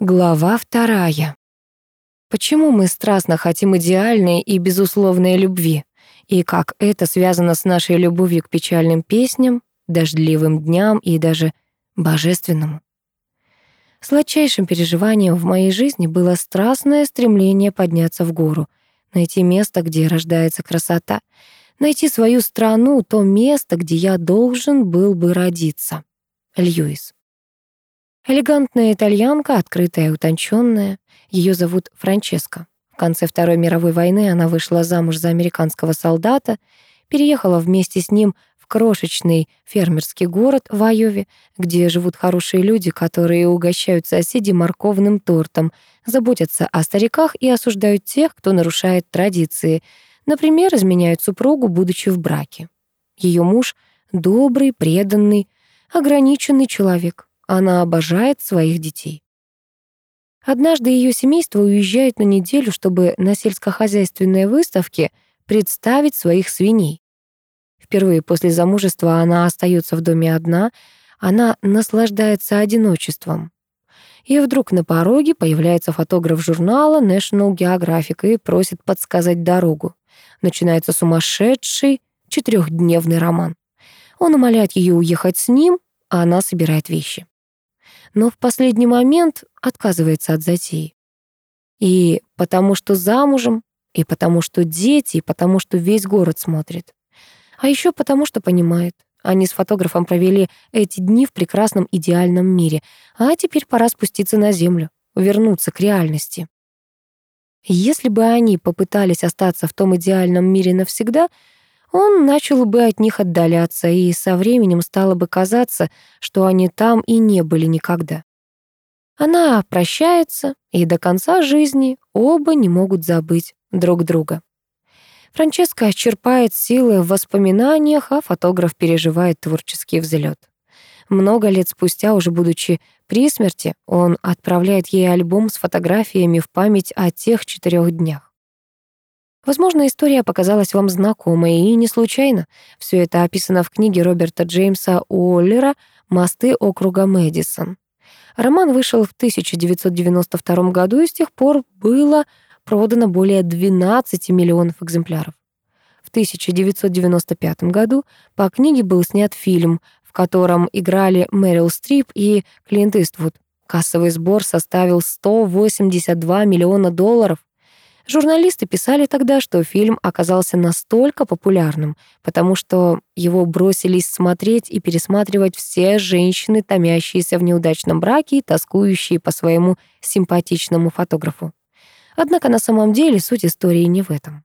Глава вторая. Почему мы страстно хотим идеальной и безусловной любви? И как это связано с нашей любовью к печальным песням, дождливым дням и даже божественному? Сладчайшим переживанием в моей жизни было страстное стремление подняться в гору, найти место, где рождается красота, найти свою страну, то место, где я должен был бы родиться. Льюис. Элегантная итальянка, открытая и утонченная. Ее зовут Франческа. В конце Второй мировой войны она вышла замуж за американского солдата, переехала вместе с ним в крошечный фермерский город в Айове, где живут хорошие люди, которые угощают соседей морковным тортом, заботятся о стариках и осуждают тех, кто нарушает традиции, например, изменяют супругу, будучи в браке. Ее муж — добрый, преданный, ограниченный человек. Она обожает своих детей. Однажды ее семейство уезжает на неделю, чтобы на сельскохозяйственной выставке представить своих свиней. Впервые после замужества она остается в доме одна, она наслаждается одиночеством. И вдруг на пороге появляется фотограф журнала National Geographic и просит подсказать дорогу. Начинается сумасшедший четырехдневный роман. Он умоляет ее уехать с ним, а она собирает вещи но в последний момент отказывается от затеи. И потому что замужем, и потому что дети, и потому что весь город смотрит. А еще потому что понимает, они с фотографом провели эти дни в прекрасном идеальном мире, а теперь пора спуститься на землю, вернуться к реальности. Если бы они попытались остаться в том идеальном мире навсегда — он начал бы от них отдаляться, и со временем стало бы казаться, что они там и не были никогда. Она прощается, и до конца жизни оба не могут забыть друг друга. Франческа черпает силы в воспоминаниях, а фотограф переживает творческий взлет. Много лет спустя, уже будучи при смерти, он отправляет ей альбом с фотографиями в память о тех четырех днях. Возможно, история показалась вам знакомой, и не случайно. Все это описано в книге Роберта Джеймса Уоллера «Мосты округа Мэдисон». Роман вышел в 1992 году, и с тех пор было продано более 12 миллионов экземпляров. В 1995 году по книге был снят фильм, в котором играли Мэрил Стрип и Клинт Иствуд. Кассовый сбор составил 182 миллиона долларов. Журналисты писали тогда, что фильм оказался настолько популярным, потому что его бросились смотреть и пересматривать все женщины, томящиеся в неудачном браке и тоскующие по своему симпатичному фотографу. Однако на самом деле суть истории не в этом.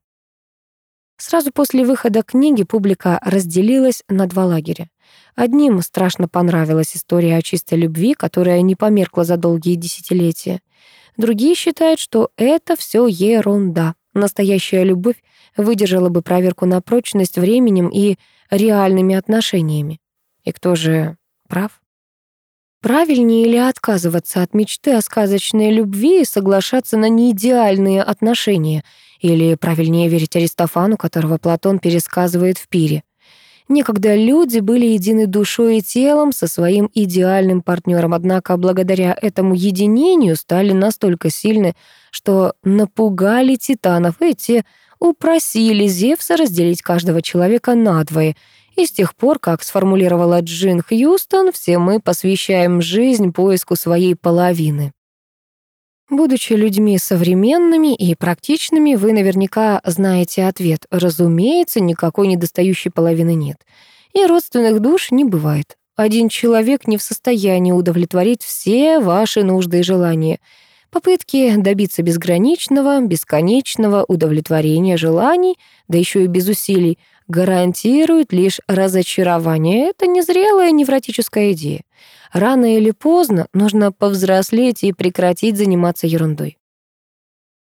Сразу после выхода книги публика разделилась на два лагеря. Одним страшно понравилась история о чистой любви, которая не померкла за долгие десятилетия. Другие считают, что это все ерунда. Настоящая любовь выдержала бы проверку на прочность временем и реальными отношениями. И кто же прав? Правильнее ли отказываться от мечты о сказочной любви и соглашаться на неидеальные отношения? Или правильнее верить Аристофану, которого Платон пересказывает в пире? Некогда люди были едины душой и телом со своим идеальным партнером, однако благодаря этому единению стали настолько сильны, что напугали титанов, и те упросили Зевса разделить каждого человека надвое. И с тех пор, как сформулировала Джин Хьюстон, все мы посвящаем жизнь поиску своей половины. Будучи людьми современными и практичными, вы наверняка знаете ответ. Разумеется, никакой недостающей половины нет. И родственных душ не бывает. Один человек не в состоянии удовлетворить все ваши нужды и желания. Попытки добиться безграничного, бесконечного удовлетворения желаний, да еще и без усилий, гарантируют лишь разочарование. Это незрелая невротическая идея. Рано или поздно нужно повзрослеть и прекратить заниматься ерундой.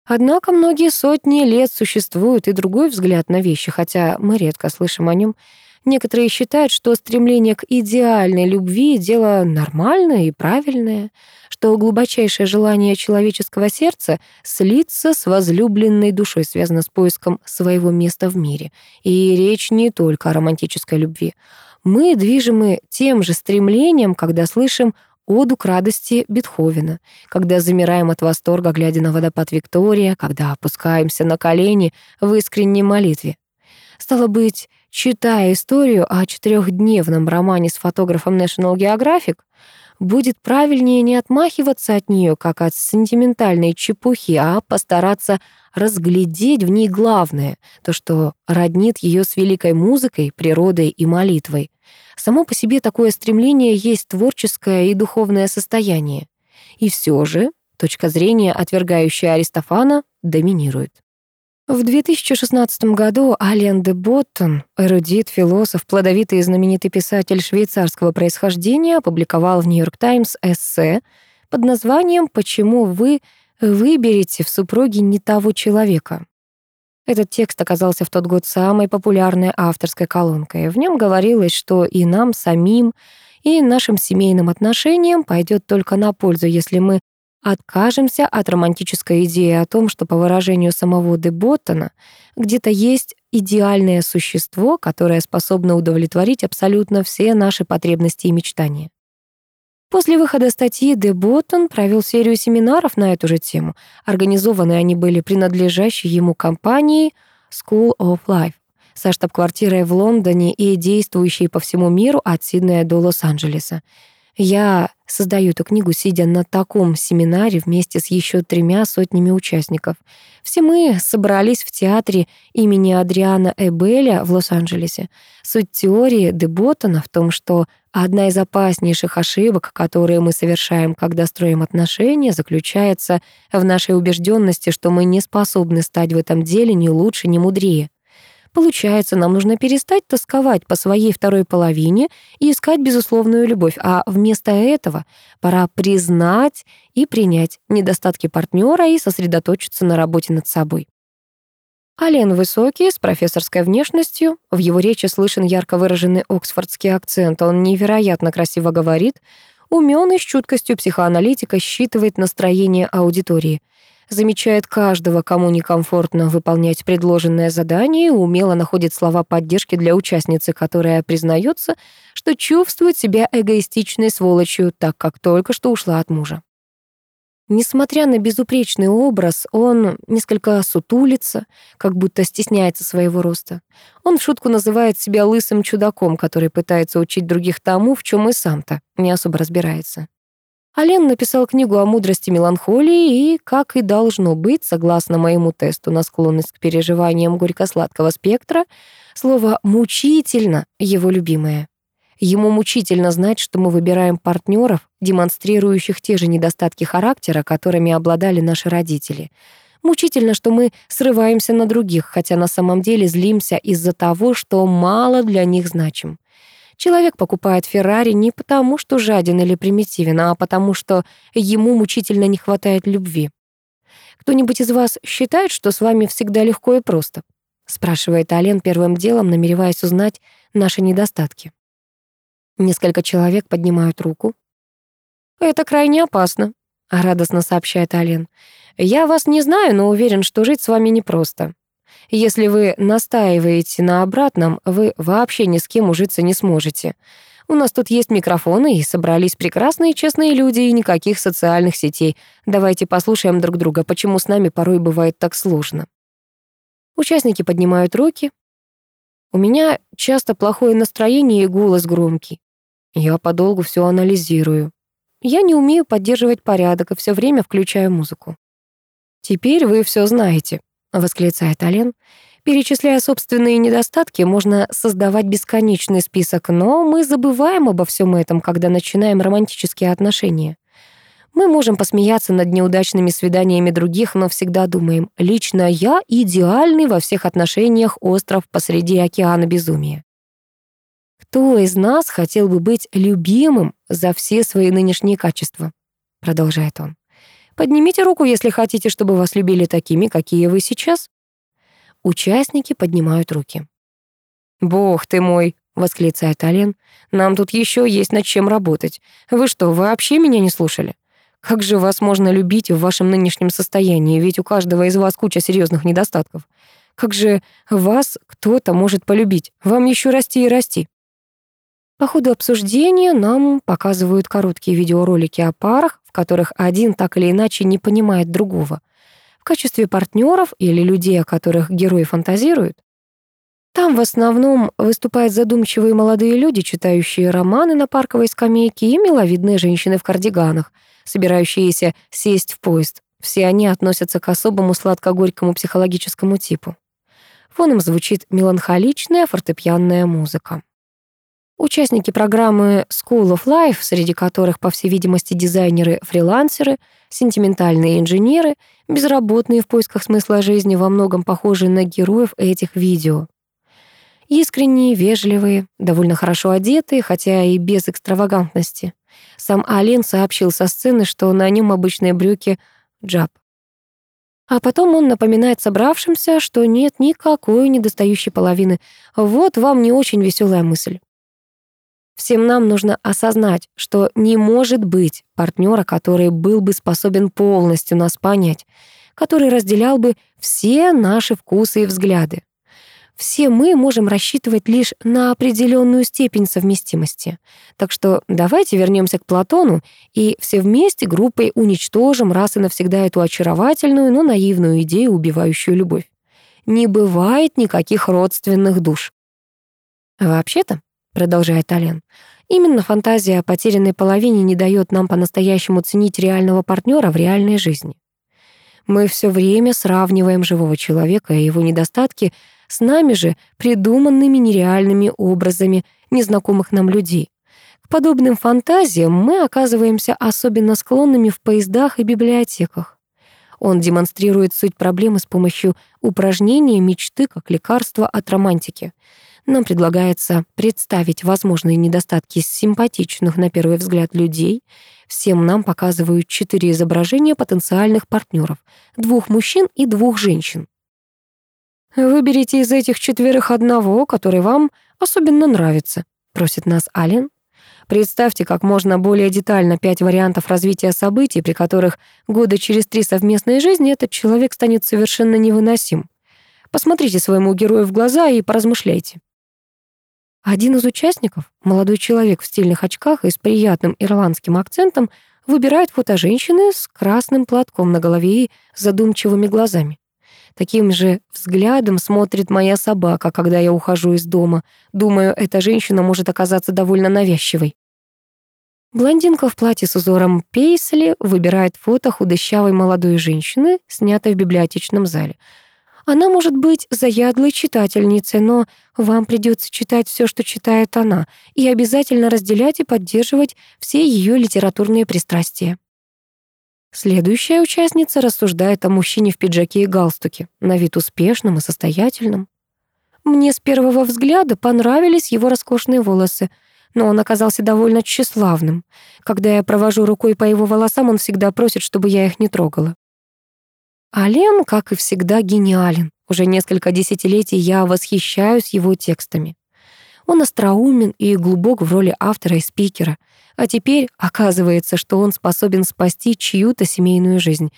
Однако многие сотни лет существует и другой взгляд на вещи, хотя мы редко слышим о нем. Некоторые считают, что стремление к идеальной любви — дело нормальное и правильное, что глубочайшее желание человеческого сердца слиться с возлюбленной душой связано с поиском своего места в мире. И речь не только о романтической любви. Мы движимы тем же стремлением, когда слышим оду к радости Бетховена, когда замираем от восторга, глядя на водопад Виктория, когда опускаемся на колени в искренней молитве. Стало быть, читая историю о четырехдневном романе с фотографом National Geographic, будет правильнее не отмахиваться от нее, как от сентиментальной чепухи, а постараться разглядеть в ней главное, то, что роднит ее с великой музыкой, природой и молитвой. Само по себе такое стремление есть творческое и духовное состояние. И все же точка зрения, отвергающая Аристофана, доминирует. В 2016 году Ален де Боттон, эрудит, философ, плодовитый и знаменитый писатель швейцарского происхождения, опубликовал в «Нью-Йорк Таймс» эссе под названием «Почему вы выберете в супруге не того человека». Этот текст оказался в тот год самой популярной авторской колонкой. В нем говорилось, что и нам самим, и нашим семейным отношениям пойдет только на пользу, если мы Откажемся от романтической идеи о том, что, по выражению самого де Боттона, где-то есть идеальное существо, которое способно удовлетворить абсолютно все наши потребности и мечтания. После выхода статьи Де Боттон провел серию семинаров на эту же тему. Организованы они были принадлежащей ему компанией School of Life со штаб-квартирой в Лондоне и действующей по всему миру от Сиднея до Лос-Анджелеса. Я создаю эту книгу, сидя на таком семинаре вместе с еще тремя сотнями участников. Все мы собрались в театре имени Адриана Эбеля в Лос-Анджелесе. Суть теории Деботтона в том, что одна из опаснейших ошибок, которые мы совершаем, когда строим отношения, заключается в нашей убежденности, что мы не способны стать в этом деле ни лучше, ни мудрее. Получается, нам нужно перестать тосковать по своей второй половине и искать безусловную любовь, а вместо этого пора признать и принять недостатки партнера и сосредоточиться на работе над собой. Ален высокий, с профессорской внешностью. В его речи слышен ярко выраженный оксфордский акцент. Он невероятно красиво говорит. Умён и с чуткостью психоаналитика считывает настроение аудитории замечает каждого, кому некомфортно выполнять предложенное задание и умело находит слова поддержки для участницы, которая признается, что чувствует себя эгоистичной сволочью, так как только что ушла от мужа. Несмотря на безупречный образ, он несколько сутулится, как будто стесняется своего роста. Он в шутку называет себя лысым чудаком, который пытается учить других тому, в чем и сам-то не особо разбирается. Ален написал книгу о мудрости меланхолии и, как и должно быть, согласно моему тесту на склонность к переживаниям горько-сладкого спектра, слово «мучительно» — его любимое. Ему мучительно знать, что мы выбираем партнеров, демонстрирующих те же недостатки характера, которыми обладали наши родители. Мучительно, что мы срываемся на других, хотя на самом деле злимся из-за того, что мало для них значим. Человек покупает Феррари не потому, что жаден или примитивен, а потому, что ему мучительно не хватает любви. «Кто-нибудь из вас считает, что с вами всегда легко и просто?» спрашивает Ален первым делом, намереваясь узнать наши недостатки. Несколько человек поднимают руку. «Это крайне опасно», — радостно сообщает Ален. «Я вас не знаю, но уверен, что жить с вами непросто. Если вы настаиваете на обратном, вы вообще ни с кем ужиться не сможете. У нас тут есть микрофоны, и собрались прекрасные честные люди, и никаких социальных сетей. Давайте послушаем друг друга, почему с нами порой бывает так сложно. Участники поднимают руки. У меня часто плохое настроение и голос громкий. Я подолгу все анализирую. Я не умею поддерживать порядок и все время включаю музыку. Теперь вы все знаете. — восклицает Ален. Перечисляя собственные недостатки, можно создавать бесконечный список, но мы забываем обо всем этом, когда начинаем романтические отношения. Мы можем посмеяться над неудачными свиданиями других, но всегда думаем, лично я идеальный во всех отношениях остров посреди океана безумия. Кто из нас хотел бы быть любимым за все свои нынешние качества? Продолжает он. Поднимите руку, если хотите, чтобы вас любили такими, какие вы сейчас. Участники поднимают руки. «Бог ты мой!» — восклицает Ален. «Нам тут еще есть над чем работать. Вы что, вообще меня не слушали? Как же вас можно любить в вашем нынешнем состоянии, ведь у каждого из вас куча серьезных недостатков. Как же вас кто-то может полюбить? Вам еще расти и расти». По ходу обсуждения нам показывают короткие видеоролики о парах, в которых один так или иначе не понимает другого. В качестве партнеров или людей, о которых герои фантазируют. Там в основном выступают задумчивые молодые люди, читающие романы на парковой скамейке, и миловидные женщины в кардиганах, собирающиеся сесть в поезд. Все они относятся к особому сладко-горькому психологическому типу. Фоном звучит меланхоличная фортепианная музыка. Участники программы School of Life, среди которых, по всей видимости, дизайнеры-фрилансеры, сентиментальные инженеры, безработные в поисках смысла жизни, во многом похожи на героев этих видео. Искренние, вежливые, довольно хорошо одетые, хотя и без экстравагантности. Сам Ален сообщил со сцены, что на нем обычные брюки джаб. А потом он напоминает собравшимся, что нет никакой недостающей половины. Вот вам не очень веселая мысль. Всем нам нужно осознать, что не может быть партнера, который был бы способен полностью нас понять, который разделял бы все наши вкусы и взгляды все мы можем рассчитывать лишь на определенную степень совместимости. Так что давайте вернемся к Платону и все вместе группой уничтожим раз и навсегда эту очаровательную, но наивную идею, убивающую любовь. Не бывает никаких родственных душ. Вообще-то, продолжает Ален, именно фантазия о потерянной половине не дает нам по-настоящему ценить реального партнера в реальной жизни. Мы все время сравниваем живого человека и его недостатки с нами же придуманными нереальными образами незнакомых нам людей. К подобным фантазиям мы оказываемся особенно склонными в поездах и библиотеках. Он демонстрирует суть проблемы с помощью упражнения мечты как лекарства от романтики. Нам предлагается представить возможные недостатки симпатичных на первый взгляд людей. Всем нам показывают четыре изображения потенциальных партнеров: двух мужчин и двух женщин. «Выберите из этих четверых одного, который вам особенно нравится», — просит нас Ален. Представьте как можно более детально пять вариантов развития событий, при которых года через три совместной жизни этот человек станет совершенно невыносим. Посмотрите своему герою в глаза и поразмышляйте. Один из участников, молодой человек в стильных очках и с приятным ирландским акцентом, выбирает фото женщины с красным платком на голове и задумчивыми глазами. Таким же взглядом смотрит моя собака, когда я ухожу из дома. Думаю, эта женщина может оказаться довольно навязчивой. Блондинка в платье с узором пейсли выбирает фото худощавой молодой женщины, снятой в библиотечном зале. Она может быть заядлой читательницей, но вам придется читать все, что читает она, и обязательно разделять и поддерживать все ее литературные пристрастия. Следующая участница рассуждает о мужчине в пиджаке и галстуке, на вид успешном и состоятельном. Мне с первого взгляда понравились его роскошные волосы, но он оказался довольно тщеславным. Когда я провожу рукой по его волосам, он всегда просит, чтобы я их не трогала. А Лен, как и всегда, гениален. Уже несколько десятилетий я восхищаюсь его текстами. Он остроумен и глубок в роли автора и спикера. А теперь оказывается, что он способен спасти чью-то семейную жизнь.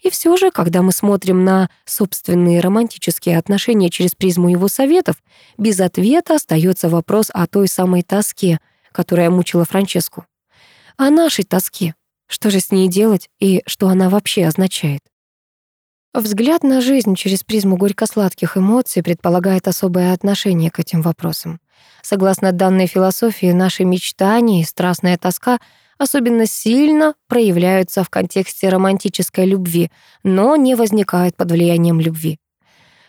И все же, когда мы смотрим на собственные романтические отношения через призму его советов, без ответа остается вопрос о той самой тоске, которая мучила Франческу. О нашей тоске. Что же с ней делать и что она вообще означает? Взгляд на жизнь через призму горько-сладких эмоций предполагает особое отношение к этим вопросам. Согласно данной философии, наши мечтания и страстная тоска особенно сильно проявляются в контексте романтической любви, но не возникают под влиянием любви.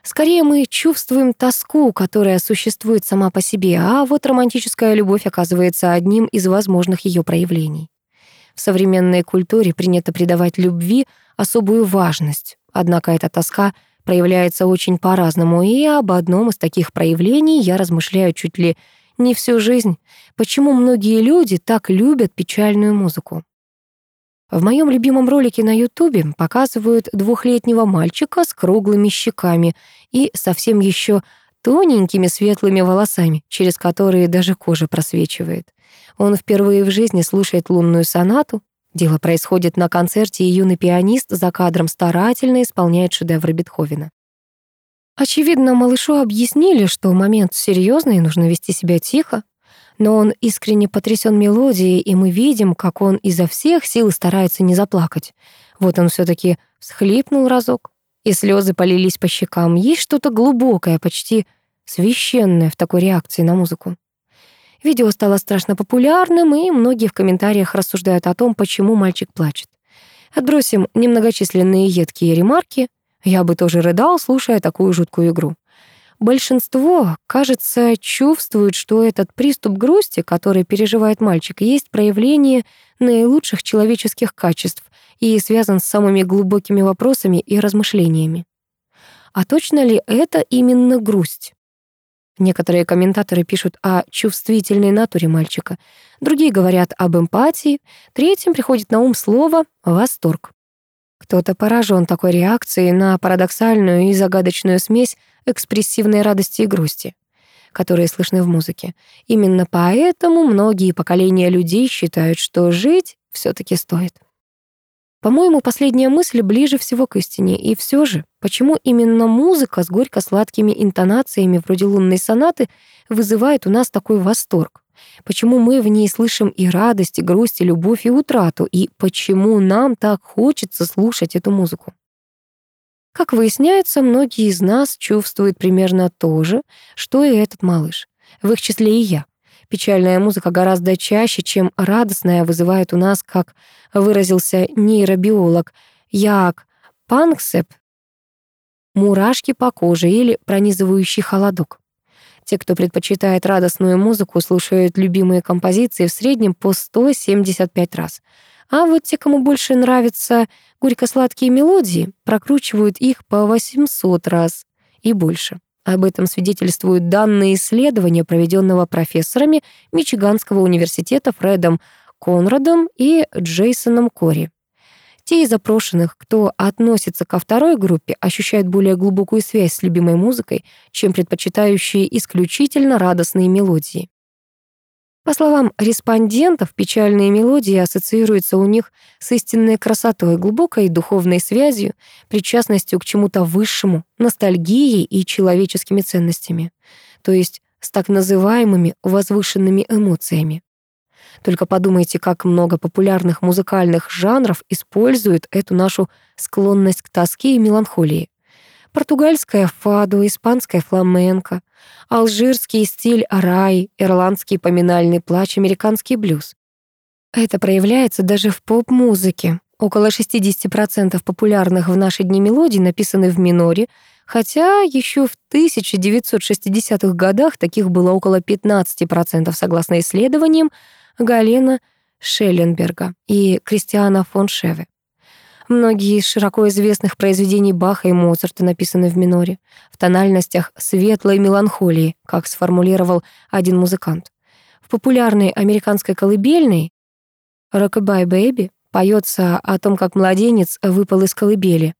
Скорее мы чувствуем тоску, которая существует сама по себе, а вот романтическая любовь оказывается одним из возможных ее проявлений. В современной культуре принято придавать любви особую важность, однако эта тоска — проявляется очень по-разному, и об одном из таких проявлений я размышляю чуть ли не всю жизнь. Почему многие люди так любят печальную музыку? В моем любимом ролике на Ютубе показывают двухлетнего мальчика с круглыми щеками и совсем еще тоненькими светлыми волосами, через которые даже кожа просвечивает. Он впервые в жизни слушает лунную сонату, Дело происходит на концерте, и юный пианист за кадром старательно исполняет шедевры Бетховена. Очевидно, малышу объяснили, что момент серьезный и нужно вести себя тихо. но он искренне потрясен мелодией, и мы видим, как он изо всех сил старается не заплакать. Вот он все таки всхлипнул разок, и слезы полились по щекам. Есть что-то глубокое, почти священное в такой реакции на музыку. Видео стало страшно популярным, и многие в комментариях рассуждают о том, почему мальчик плачет. Отбросим немногочисленные едкие ремарки. Я бы тоже рыдал, слушая такую жуткую игру. Большинство, кажется, чувствует, что этот приступ грусти, который переживает мальчик, есть проявление наилучших человеческих качеств и связан с самыми глубокими вопросами и размышлениями. А точно ли это именно грусть? Некоторые комментаторы пишут о чувствительной натуре мальчика, другие говорят об эмпатии, третьим приходит на ум слово «восторг». Кто-то поражен такой реакцией на парадоксальную и загадочную смесь экспрессивной радости и грусти, которые слышны в музыке. Именно поэтому многие поколения людей считают, что жить все таки стоит. По-моему, последняя мысль ближе всего к истине. И все же, почему именно музыка с горько-сладкими интонациями вроде лунной сонаты вызывает у нас такой восторг? Почему мы в ней слышим и радость, и грусть, и любовь, и утрату? И почему нам так хочется слушать эту музыку? Как выясняется, многие из нас чувствуют примерно то же, что и этот малыш. В их числе и я. Печальная музыка гораздо чаще, чем радостная, вызывает у нас, как выразился нейробиолог Як Панксеп, мурашки по коже или пронизывающий холодок. Те, кто предпочитает радостную музыку, слушают любимые композиции в среднем по 175 раз. А вот те, кому больше нравятся горько-сладкие мелодии, прокручивают их по 800 раз и больше. Об этом свидетельствуют данные исследования, проведенного профессорами Мичиганского университета Фредом Конрадом и Джейсоном Кори. Те из опрошенных, кто относится ко второй группе, ощущают более глубокую связь с любимой музыкой, чем предпочитающие исключительно радостные мелодии. По словам респондентов, печальные мелодии ассоциируются у них с истинной красотой, глубокой духовной связью, причастностью к чему-то высшему, ностальгией и человеческими ценностями, то есть с так называемыми возвышенными эмоциями. Только подумайте, как много популярных музыкальных жанров используют эту нашу склонность к тоске и меланхолии португальская фаду, испанская фламенко, алжирский стиль рай, ирландский поминальный плач, американский блюз. Это проявляется даже в поп-музыке. Около 60% популярных в наши дни мелодий написаны в миноре, хотя еще в 1960-х годах таких было около 15%, согласно исследованиям Галена Шелленберга и Кристиана фон Шеве. Многие из широко известных произведений Баха и Моцарта написаны в миноре, в тональностях светлой меланхолии, как сформулировал один музыкант. В популярной американской колыбельной «Rockabye Baby» поется о том, как младенец выпал из колыбели.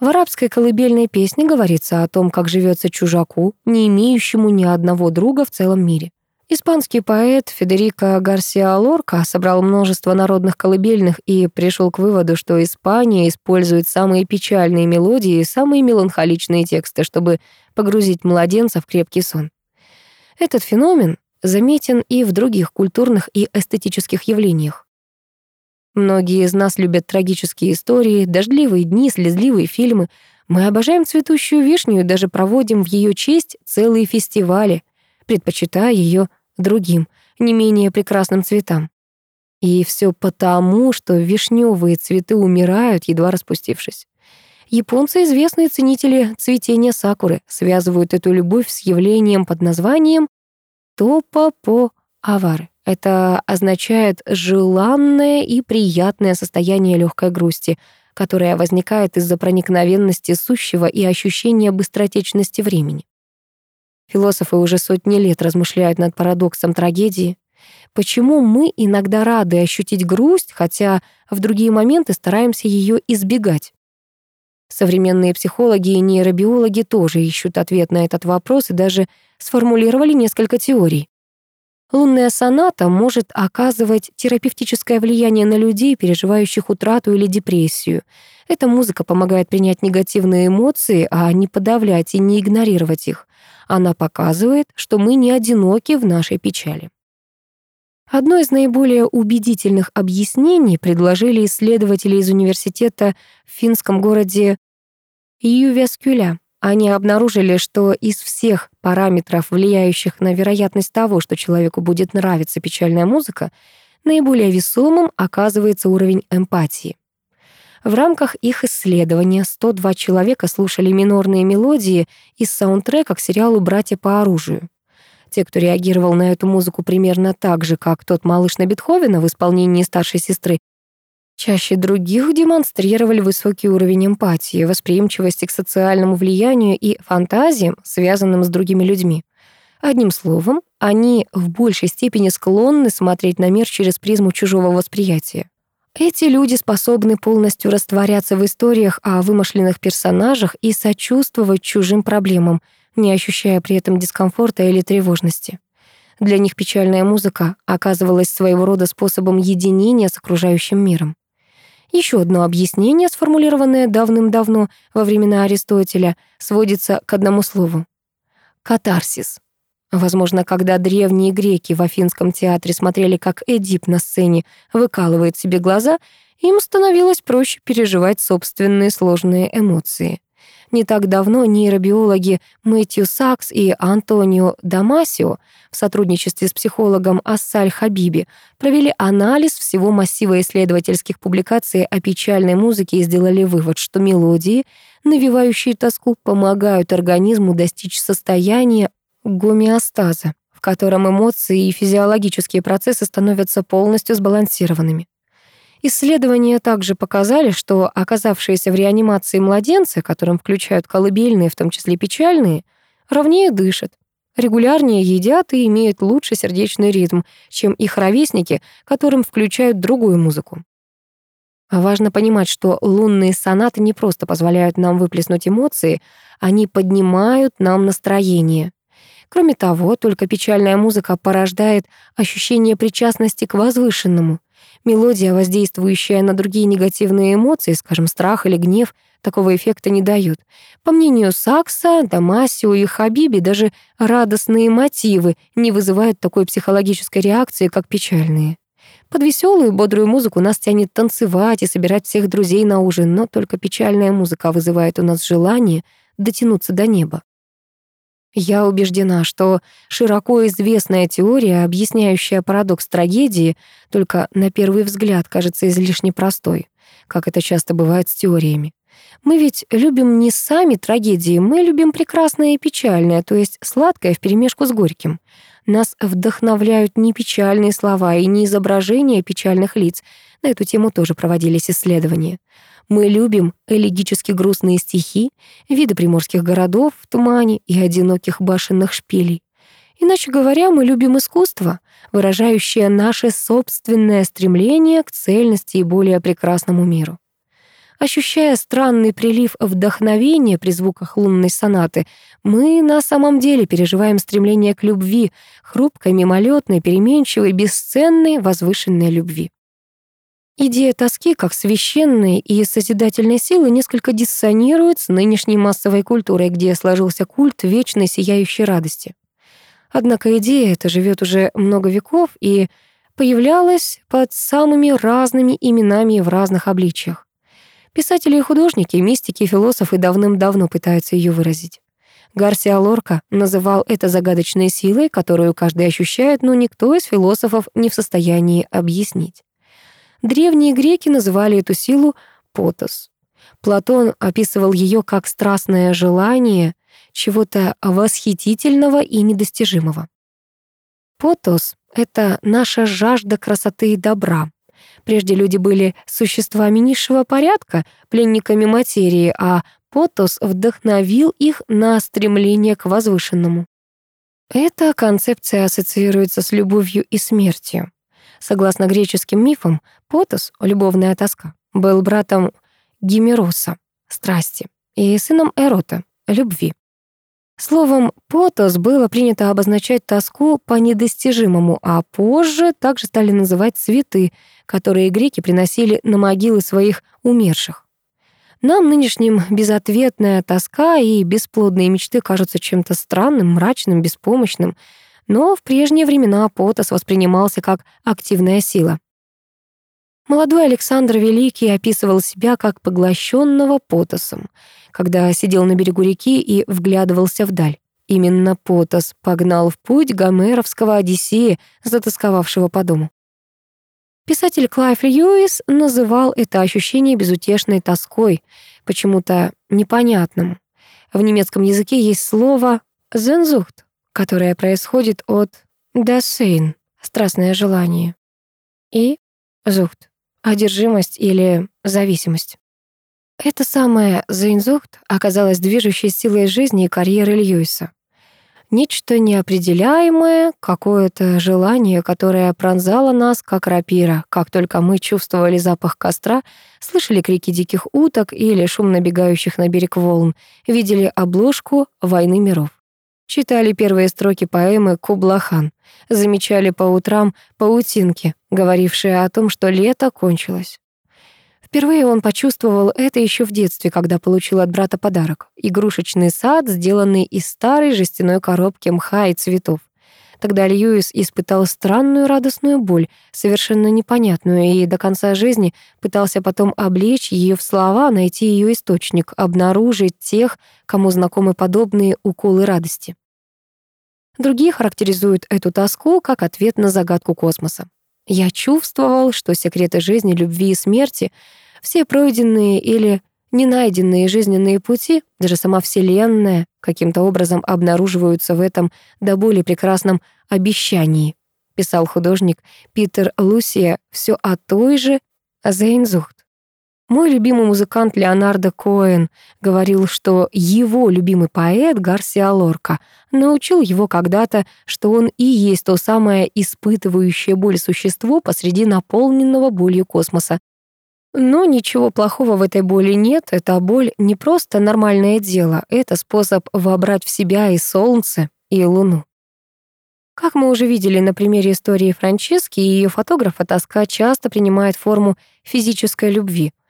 В арабской колыбельной песне говорится о том, как живется чужаку, не имеющему ни одного друга в целом мире. Испанский поэт Федерико Гарсиа Лорка собрал множество народных колыбельных и пришел к выводу, что Испания использует самые печальные мелодии и самые меланхоличные тексты, чтобы погрузить младенца в крепкий сон. Этот феномен заметен и в других культурных и эстетических явлениях. Многие из нас любят трагические истории, дождливые дни, слезливые фильмы. Мы обожаем цветущую вишню и даже проводим в ее честь целые фестивали, предпочитая ее другим, не менее прекрасным цветам. И все потому, что вишневые цветы умирают, едва распустившись. Японцы, известные ценители цветения сакуры, связывают эту любовь с явлением под названием топа-по-авары. Это означает желанное и приятное состояние легкой грусти, которое возникает из-за проникновенности сущего и ощущения быстротечности времени. Философы уже сотни лет размышляют над парадоксом трагедии. Почему мы иногда рады ощутить грусть, хотя в другие моменты стараемся ее избегать? Современные психологи и нейробиологи тоже ищут ответ на этот вопрос и даже сформулировали несколько теорий. Лунная соната может оказывать терапевтическое влияние на людей, переживающих утрату или депрессию. Эта музыка помогает принять негативные эмоции, а не подавлять и не игнорировать их. Она показывает, что мы не одиноки в нашей печали. Одно из наиболее убедительных объяснений предложили исследователи из университета в финском городе Ювескюля. Они обнаружили, что из всех параметров, влияющих на вероятность того, что человеку будет нравиться печальная музыка, наиболее весомым оказывается уровень эмпатии. В рамках их исследования 102 человека слушали минорные мелодии из саундтрека к сериалу «Братья по оружию». Те, кто реагировал на эту музыку примерно так же, как тот малыш на Бетховена в исполнении старшей сестры, чаще других демонстрировали высокий уровень эмпатии, восприимчивости к социальному влиянию и фантазиям, связанным с другими людьми. Одним словом, они в большей степени склонны смотреть на мир через призму чужого восприятия. Эти люди способны полностью растворяться в историях о вымышленных персонажах и сочувствовать чужим проблемам, не ощущая при этом дискомфорта или тревожности. Для них печальная музыка оказывалась своего рода способом единения с окружающим миром. Еще одно объяснение, сформулированное давным-давно во времена Аристотеля, сводится к одному слову — катарсис. Возможно, когда древние греки в Афинском театре смотрели, как Эдип на сцене выкалывает себе глаза, им становилось проще переживать собственные сложные эмоции. Не так давно нейробиологи Мэтью Сакс и Антонио Дамасио в сотрудничестве с психологом Ассаль Хабиби провели анализ всего массива исследовательских публикаций о печальной музыке и сделали вывод, что мелодии, навевающие тоску, помогают организму достичь состояния гомеостаза, в котором эмоции и физиологические процессы становятся полностью сбалансированными. Исследования также показали, что оказавшиеся в реанимации младенцы, которым включают колыбельные, в том числе печальные, ровнее дышат, регулярнее едят и имеют лучший сердечный ритм, чем их ровесники, которым включают другую музыку. Важно понимать, что лунные сонаты не просто позволяют нам выплеснуть эмоции, они поднимают нам настроение. Кроме того, только печальная музыка порождает ощущение причастности к возвышенному. Мелодия, воздействующая на другие негативные эмоции, скажем, страх или гнев, такого эффекта не дает. По мнению Сакса, Дамасио и Хабиби, даже радостные мотивы не вызывают такой психологической реакции, как печальные. Под веселую, бодрую музыку нас тянет танцевать и собирать всех друзей на ужин, но только печальная музыка вызывает у нас желание дотянуться до неба. Я убеждена, что широко известная теория, объясняющая парадокс трагедии, только на первый взгляд кажется излишне простой, как это часто бывает с теориями. Мы ведь любим не сами трагедии, мы любим прекрасное и печальное, то есть сладкое вперемешку с горьким. Нас вдохновляют не печальные слова и не изображения печальных лиц. На эту тему тоже проводились исследования. Мы любим элегически грустные стихи, виды приморских городов в тумане и одиноких башенных шпилей. Иначе говоря, мы любим искусство, выражающее наше собственное стремление к цельности и более прекрасному миру. Ощущая странный прилив вдохновения при звуках лунной сонаты, мы на самом деле переживаем стремление к любви, хрупкой, мимолетной, переменчивой, бесценной, возвышенной любви. Идея тоски как священной и созидательной силы несколько диссонирует с нынешней массовой культурой, где сложился культ вечной сияющей радости. Однако идея эта живет уже много веков и появлялась под самыми разными именами в разных обличиях. Писатели и художники, мистики и философы давным-давно пытаются ее выразить. Гарсиа Лорка называл это загадочной силой, которую каждый ощущает, но никто из философов не в состоянии объяснить. Древние греки называли эту силу потос. Платон описывал ее как страстное желание чего-то восхитительного и недостижимого. Потос — это наша жажда красоты и добра. Прежде люди были существами низшего порядка, пленниками материи, а Потос вдохновил их на стремление к возвышенному. Эта концепция ассоциируется с любовью и смертью. Согласно греческим мифам, Потос, любовная тоска, был братом Гимероса, страсти, и сыном Эрота, любви. Словом «потос» было принято обозначать тоску по недостижимому, а позже также стали называть цветы, которые греки приносили на могилы своих умерших. Нам, нынешним, безответная тоска и бесплодные мечты кажутся чем-то странным, мрачным, беспомощным — но в прежние времена Потос воспринимался как активная сила. Молодой Александр Великий описывал себя как поглощенного Потосом, когда сидел на берегу реки и вглядывался вдаль. Именно Потос погнал в путь гомеровского Одиссея, затасковавшего по дому. Писатель Клайв Льюис называл это ощущение безутешной тоской, почему-то непонятным. В немецком языке есть слово «зензухт», которое происходит от «дасейн» — страстное желание, и «зухт» — одержимость или зависимость. Это самое «зейнзухт» оказалось движущей силой жизни и карьеры Льюиса. Нечто неопределяемое, какое-то желание, которое пронзало нас, как рапира, как только мы чувствовали запах костра, слышали крики диких уток или шум набегающих на берег волн, видели обложку «Войны миров». Читали первые строки поэмы «Кублахан», замечали по утрам паутинки, говорившие о том, что лето кончилось. Впервые он почувствовал это еще в детстве, когда получил от брата подарок — игрушечный сад, сделанный из старой жестяной коробки мха и цветов. Тогда Льюис испытал странную радостную боль, совершенно непонятную, и до конца жизни пытался потом облечь ее в слова, найти ее источник, обнаружить тех, кому знакомы подобные уколы радости. Другие характеризуют эту тоску как ответ на загадку космоса. Я чувствовал, что секреты жизни, любви и смерти, все пройденные или не найденные жизненные пути, даже сама Вселенная, каким-то образом обнаруживаются в этом до более прекрасном обещании, писал художник Питер Лусия все о той же Зейнзухт. Мой любимый музыкант Леонардо Коэн говорил, что его любимый поэт Гарсиа Лорка научил его когда-то, что он и есть то самое испытывающее боль существо посреди наполненного болью космоса. Но ничего плохого в этой боли нет, эта боль не просто нормальное дело, это способ вобрать в себя и солнце, и луну. Как мы уже видели на примере истории Франчески, ее фотографа тоска часто принимает форму физической любви —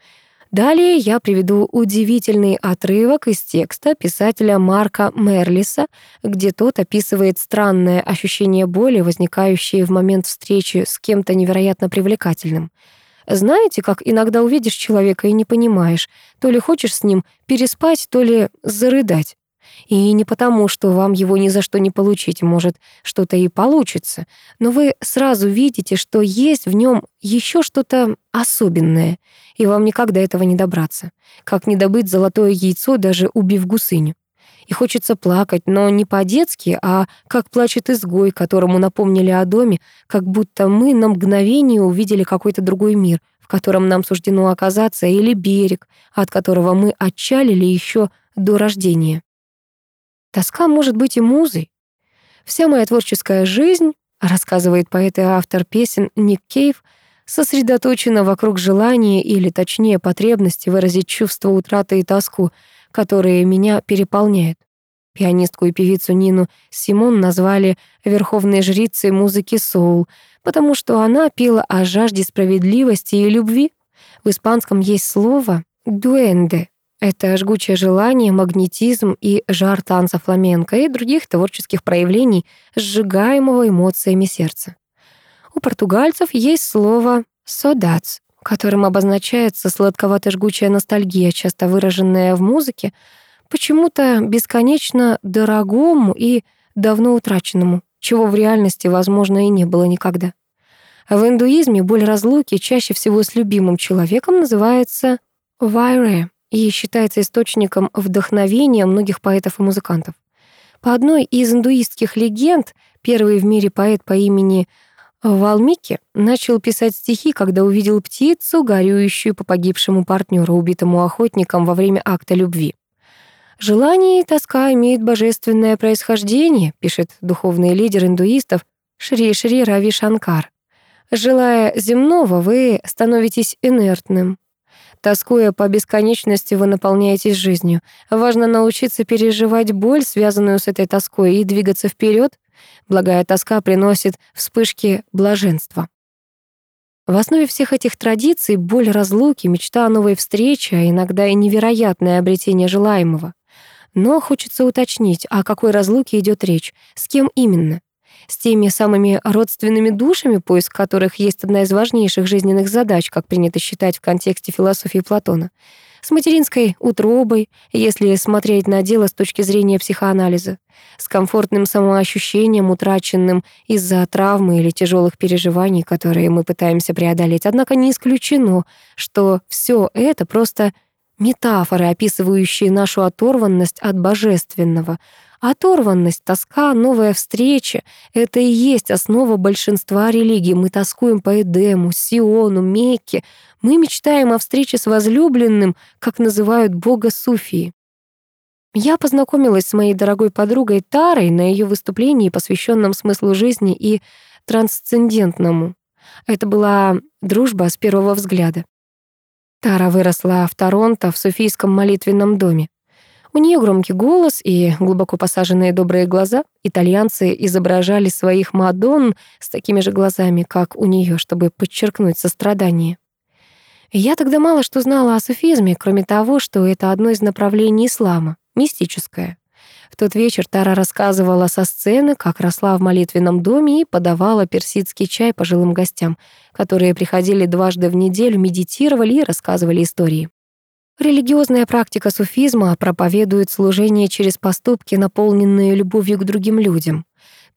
Далее я приведу удивительный отрывок из текста писателя Марка Мерлиса, где тот описывает странное ощущение боли, возникающее в момент встречи с кем-то невероятно привлекательным. Знаете, как иногда увидишь человека и не понимаешь, то ли хочешь с ним переспать, то ли зарыдать. И не потому, что вам его ни за что не получить, может, что-то и получится, но вы сразу видите, что есть в нем еще что-то особенное, и вам никогда этого не добраться. Как не добыть золотое яйцо, даже убив гусыню. И хочется плакать, но не по-детски, а как плачет изгой, которому напомнили о доме, как будто мы на мгновение увидели какой-то другой мир, в котором нам суждено оказаться, или берег, от которого мы отчалили еще до рождения. Тоска может быть и музой. Вся моя творческая жизнь, рассказывает поэт и автор песен Ник Кейв, сосредоточена вокруг желания или, точнее, потребности выразить чувство утраты и тоску, которые меня переполняют. Пианистку и певицу Нину Симон назвали верховной жрицей музыки соул, потому что она пела о жажде справедливости и любви. В испанском есть слово «дуэнде», это жгучее желание, магнетизм и жар танца фламенко и других творческих проявлений, сжигаемого эмоциями сердца. У португальцев есть слово «содац», которым обозначается сладковато-жгучая ностальгия, часто выраженная в музыке, почему-то бесконечно дорогому и давно утраченному, чего в реальности, возможно, и не было никогда. В индуизме боль разлуки чаще всего с любимым человеком называется «вайре», и считается источником вдохновения многих поэтов и музыкантов. По одной из индуистских легенд, первый в мире поэт по имени Валмики начал писать стихи, когда увидел птицу, горюющую по погибшему партнеру, убитому охотником во время акта любви. «Желание и тоска имеют божественное происхождение», пишет духовный лидер индуистов Шри Шри Рави Шанкар. «Желая земного, вы становитесь инертным, Тоскуя по бесконечности, вы наполняетесь жизнью. Важно научиться переживать боль, связанную с этой тоской, и двигаться вперед. Благая тоска приносит вспышки блаженства. В основе всех этих традиций боль разлуки, мечта о новой встрече, а иногда и невероятное обретение желаемого. Но хочется уточнить, о какой разлуке идет речь, с кем именно. С теми самыми родственными душами, поиск которых есть одна из важнейших жизненных задач, как принято считать в контексте философии Платона, с материнской утробой, если смотреть на дело с точки зрения психоанализа, с комфортным самоощущением, утраченным из-за травмы или тяжелых переживаний, которые мы пытаемся преодолеть. Однако не исключено, что все это просто метафоры, описывающие нашу оторванность от божественного, Оторванность, тоска, новая встреча — это и есть основа большинства религий. Мы тоскуем по Эдему, Сиону, Мекке. Мы мечтаем о встрече с возлюбленным, как называют бога Суфии. Я познакомилась с моей дорогой подругой Тарой на ее выступлении, посвященном смыслу жизни и трансцендентному. Это была дружба с первого взгляда. Тара выросла в Торонто в Суфийском молитвенном доме. У нее громкий голос и глубоко посаженные добрые глаза. Итальянцы изображали своих Мадонн с такими же глазами, как у нее, чтобы подчеркнуть сострадание. Я тогда мало что знала о суфизме, кроме того, что это одно из направлений ислама, мистическое. В тот вечер Тара рассказывала со сцены, как росла в молитвенном доме и подавала персидский чай пожилым гостям, которые приходили дважды в неделю, медитировали и рассказывали истории. Религиозная практика суфизма проповедует служение через поступки, наполненные любовью к другим людям.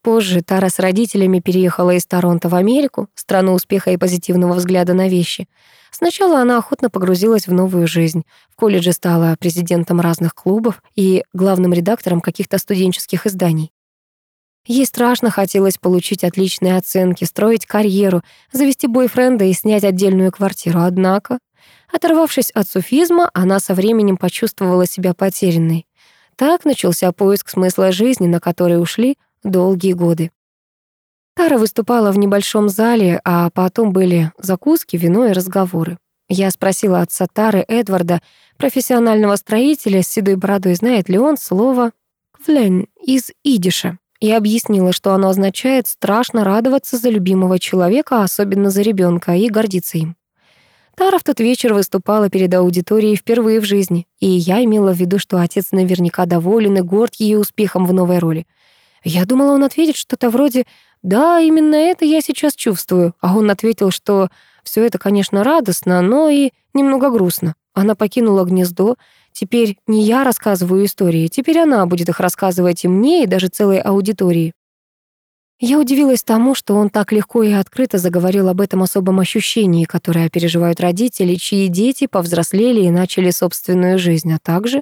Позже Тара с родителями переехала из Торонто в Америку, страну успеха и позитивного взгляда на вещи. Сначала она охотно погрузилась в новую жизнь. В колледже стала президентом разных клубов и главным редактором каких-то студенческих изданий. Ей страшно хотелось получить отличные оценки, строить карьеру, завести бойфренда и снять отдельную квартиру. Однако Оторвавшись от суфизма, она со временем почувствовала себя потерянной. Так начался поиск смысла жизни, на который ушли долгие годы. Тара выступала в небольшом зале, а потом были закуски, вино и разговоры. Я спросила отца Тары Эдварда, профессионального строителя с седой бородой, знает ли он слово «квлен» из идиша, и объяснила, что оно означает «страшно радоваться за любимого человека, особенно за ребенка, и гордиться им». Тара в тот вечер выступала перед аудиторией впервые в жизни, и я имела в виду, что отец наверняка доволен и горд ее успехом в новой роли. Я думала, он ответит что-то вроде «Да, именно это я сейчас чувствую», а он ответил, что все это, конечно, радостно, но и немного грустно. Она покинула гнездо, теперь не я рассказываю истории, теперь она будет их рассказывать и мне, и даже целой аудитории. Я удивилась тому, что он так легко и открыто заговорил об этом особом ощущении, которое переживают родители, чьи дети повзрослели и начали собственную жизнь, а также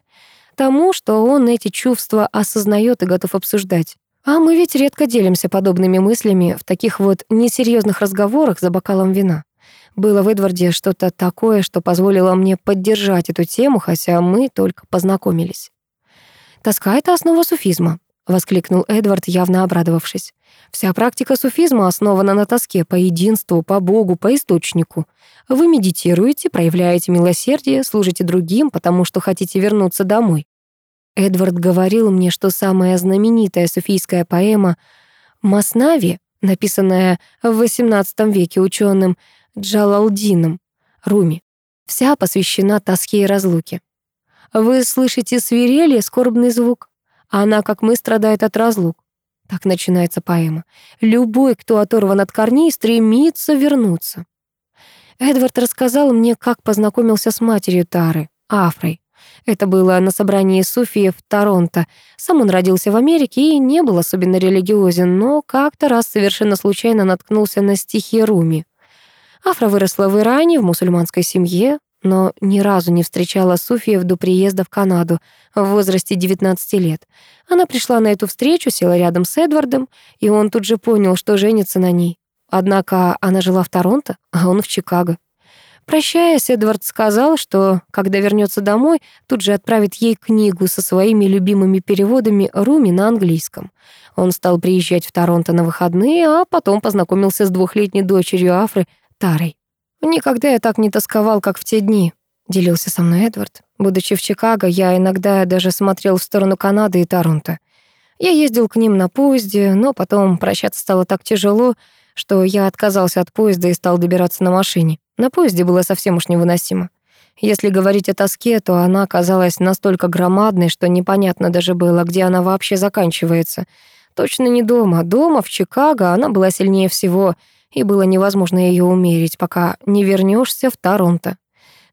тому, что он эти чувства осознает и готов обсуждать. А мы ведь редко делимся подобными мыслями в таких вот несерьезных разговорах за бокалом вина. Было в Эдварде что-то такое, что позволило мне поддержать эту тему, хотя мы только познакомились. Тоска — это основа суфизма, — воскликнул Эдвард, явно обрадовавшись. «Вся практика суфизма основана на тоске по единству, по Богу, по источнику. Вы медитируете, проявляете милосердие, служите другим, потому что хотите вернуться домой». Эдвард говорил мне, что самая знаменитая суфийская поэма «Маснави», написанная в XVIII веке ученым Джалалдином Руми, вся посвящена тоске и разлуке. Вы слышите свирели, скорбный звук? Она, как мы, страдает от разлук. Так начинается поэма. Любой, кто оторван от корней, стремится вернуться. Эдвард рассказал мне, как познакомился с матерью Тары, Афрой. Это было на собрании Суфии в Торонто. Сам он родился в Америке и не был особенно религиозен, но как-то раз совершенно случайно наткнулся на стихи Руми. Афра выросла в Иране, в мусульманской семье но ни разу не встречала Суфиев до приезда в Канаду в возрасте 19 лет. Она пришла на эту встречу, села рядом с Эдвардом, и он тут же понял, что женится на ней. Однако она жила в Торонто, а он в Чикаго. Прощаясь, Эдвард сказал, что, когда вернется домой, тут же отправит ей книгу со своими любимыми переводами Руми на английском. Он стал приезжать в Торонто на выходные, а потом познакомился с двухлетней дочерью Афры Тарой. «Никогда я так не тосковал, как в те дни», — делился со мной Эдвард. «Будучи в Чикаго, я иногда даже смотрел в сторону Канады и Торонто. Я ездил к ним на поезде, но потом прощаться стало так тяжело, что я отказался от поезда и стал добираться на машине. На поезде было совсем уж невыносимо. Если говорить о тоске, то она оказалась настолько громадной, что непонятно даже было, где она вообще заканчивается. Точно не дома. Дома, в Чикаго, она была сильнее всего, и было невозможно ее умерить, пока не вернешься в Торонто.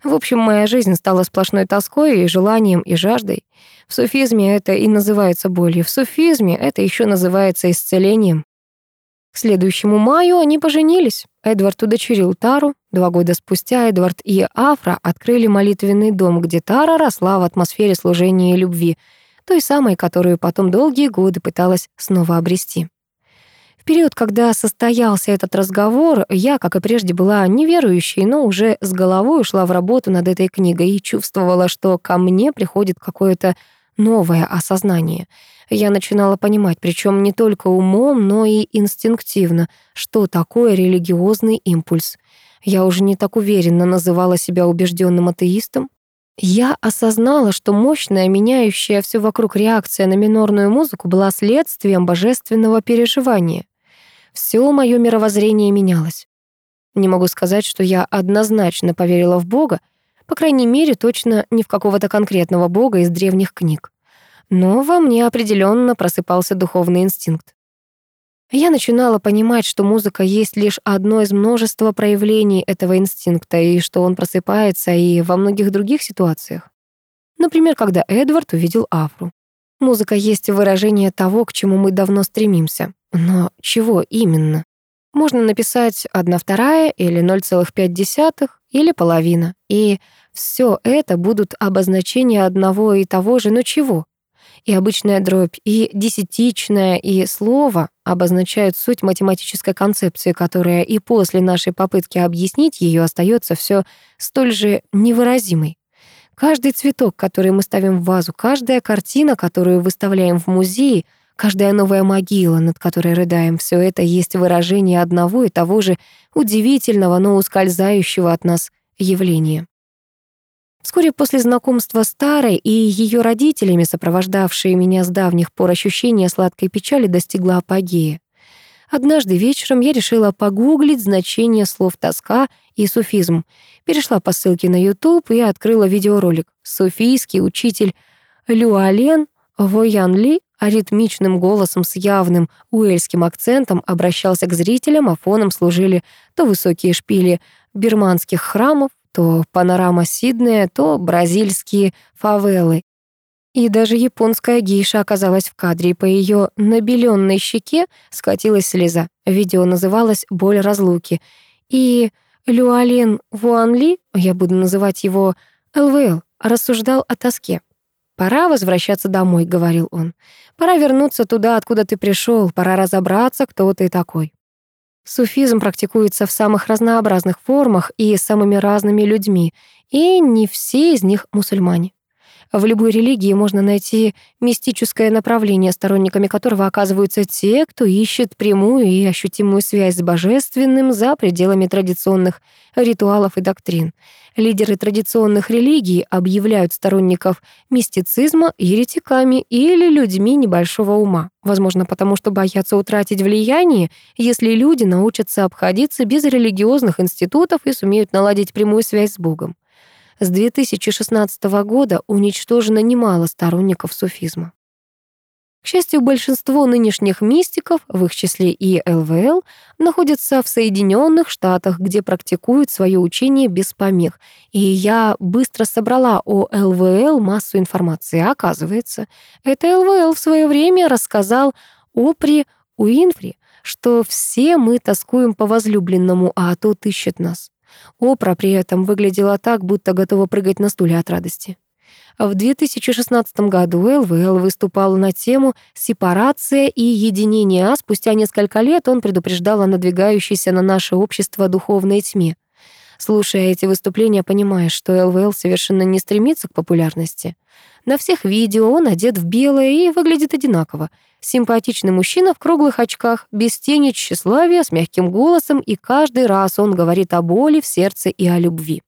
В общем, моя жизнь стала сплошной тоской и желанием, и жаждой. В суфизме это и называется болью, в суфизме это еще называется исцелением. К следующему маю они поженились. Эдвард удочерил Тару. Два года спустя Эдвард и Афра открыли молитвенный дом, где Тара росла в атмосфере служения и любви, той самой, которую потом долгие годы пыталась снова обрести. Период, когда состоялся этот разговор, я, как и прежде, была неверующей, но уже с головой ушла в работу над этой книгой и чувствовала, что ко мне приходит какое-то новое осознание. Я начинала понимать, причем не только умом, но и инстинктивно, что такое религиозный импульс. Я уже не так уверенно называла себя убежденным атеистом. Я осознала, что мощная, меняющая все вокруг реакция на минорную музыку была следствием божественного переживания. Все мое мировоззрение менялось. Не могу сказать, что я однозначно поверила в Бога, по крайней мере, точно не в какого-то конкретного бога из древних книг. Но во мне определенно просыпался духовный инстинкт. Я начинала понимать, что музыка есть лишь одно из множества проявлений этого инстинкта, и что он просыпается и во многих других ситуациях. Например, когда Эдвард увидел Афру. Музыка есть выражение того, к чему мы давно стремимся. Но чего именно? Можно написать одна вторая или 0,5 или половина. И все это будут обозначения одного и того же, но чего? И обычная дробь, и десятичная, и слово обозначают суть математической концепции, которая и после нашей попытки объяснить ее остается все столь же невыразимой. Каждый цветок, который мы ставим в вазу, каждая картина, которую выставляем в музее, каждая новая могила, над которой рыдаем, все это есть выражение одного и того же удивительного, но ускользающего от нас явления. Вскоре после знакомства с Тарой и ее родителями, сопровождавшие меня с давних пор ощущение сладкой печали, достигло апогея. Однажды вечером я решила погуглить значение слов «тоска» и «суфизм». Перешла по ссылке на YouTube и открыла видеоролик. Суфийский учитель Люален Воян Ли аритмичным голосом с явным уэльским акцентом обращался к зрителям, а фоном служили то высокие шпили бирманских храмов, то панорама Сиднея, то бразильские фавелы. И даже японская гейша оказалась в кадре, и по ее набеленной щеке скатилась слеза. Видео называлось «Боль разлуки». И Люален Вуанли, я буду называть его ЛВЛ, рассуждал о тоске. «Пора возвращаться домой», — говорил он. «Пора вернуться туда, откуда ты пришел. Пора разобраться, кто ты такой». Суфизм практикуется в самых разнообразных формах и самыми разными людьми, и не все из них мусульмане. В любой религии можно найти мистическое направление, сторонниками которого оказываются те, кто ищет прямую и ощутимую связь с божественным за пределами традиционных ритуалов и доктрин. Лидеры традиционных религий объявляют сторонников мистицизма еретиками или людьми небольшого ума. Возможно, потому что боятся утратить влияние, если люди научатся обходиться без религиозных институтов и сумеют наладить прямую связь с Богом. С 2016 года уничтожено немало сторонников суфизма. К счастью, большинство нынешних мистиков, в их числе и ЛВЛ, находятся в Соединенных Штатах, где практикуют свое учение без помех. И я быстро собрала о ЛВЛ массу информации. Оказывается, это ЛВЛ в свое время рассказал Опри Уинфри, что все мы тоскуем по возлюбленному, а тот ищет нас. Опра при этом выглядела так, будто готова прыгать на стуле от радости. В 2016 году ЛВЛ выступал на тему «Сепарация и единение», а спустя несколько лет он предупреждал о надвигающейся на наше общество духовной тьме. Слушая эти выступления, понимаешь, что ЛВЛ совершенно не стремится к популярности. На всех видео он одет в белое и выглядит одинаково. Симпатичный мужчина в круглых очках, без тени тщеславия, с мягким голосом, и каждый раз он говорит о боли в сердце и о любви.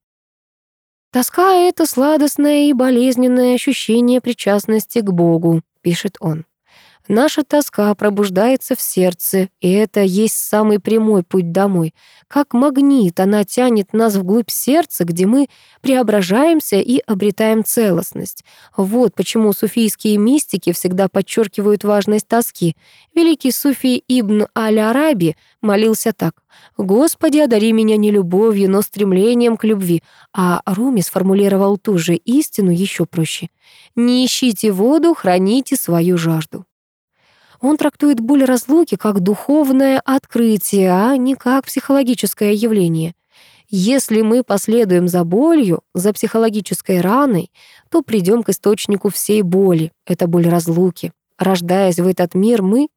«Тоска — это сладостное и болезненное ощущение причастности к Богу», — пишет он. Наша тоска пробуждается в сердце, и это есть самый прямой путь домой. Как магнит она тянет нас вглубь сердца, где мы преображаемся и обретаем целостность. Вот почему суфийские мистики всегда подчеркивают важность тоски. Великий суфий Ибн Аль-Араби молился так. «Господи, одари меня не любовью, но стремлением к любви». А Руми сформулировал ту же истину еще проще. «Не ищите воду, храните свою жажду». Он трактует боль разлуки как духовное открытие, а не как психологическое явление. Если мы последуем за болью, за психологической раной, то придем к источнику всей боли. Это боль разлуки. Рождаясь в этот мир, мы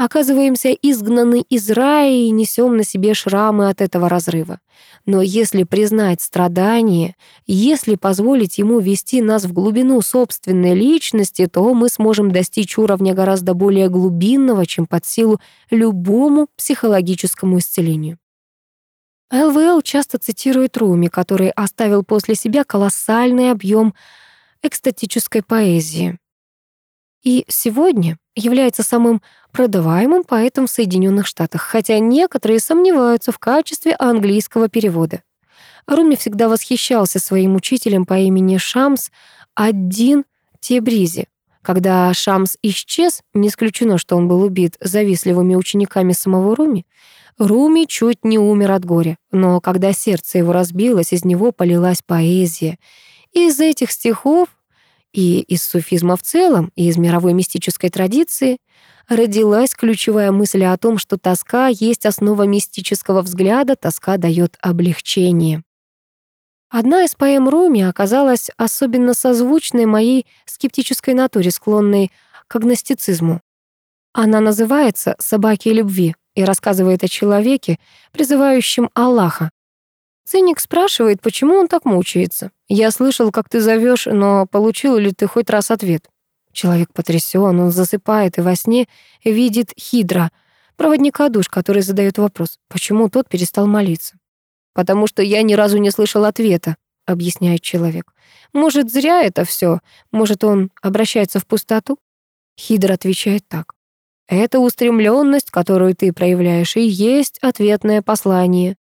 оказываемся изгнаны из рая и несем на себе шрамы от этого разрыва. Но если признать страдание, если позволить ему вести нас в глубину собственной личности, то мы сможем достичь уровня гораздо более глубинного, чем под силу любому психологическому исцелению. ЛВЛ часто цитирует Руми, который оставил после себя колоссальный объем экстатической поэзии. И сегодня является самым продаваемым поэтом в Соединенных Штатах, хотя некоторые сомневаются в качестве английского перевода. Руми всегда восхищался своим учителем по имени Шамс Аддин Тебризи. Когда Шамс исчез, не исключено, что он был убит завистливыми учениками самого Руми, Руми чуть не умер от горя, но когда сердце его разбилось, из него полилась поэзия. Из этих стихов и из суфизма в целом, и из мировой мистической традиции родилась ключевая мысль о том, что тоска есть основа мистического взгляда, тоска дает облегчение. Одна из поэм Руми оказалась особенно созвучной моей скептической натуре, склонной к агностицизму. Она называется «Собаки любви» и рассказывает о человеке, призывающем Аллаха, Циник спрашивает, почему он так мучается. Я слышал, как ты зовешь, но получил ли ты хоть раз ответ? Человек потрясен, он засыпает и во сне видит Хидра, проводника душ, который задает вопрос, почему тот перестал молиться. «Потому что я ни разу не слышал ответа», — объясняет человек. «Может, зря это все? Может, он обращается в пустоту?» Хидра отвечает так. «Это устремленность, которую ты проявляешь, и есть ответное послание.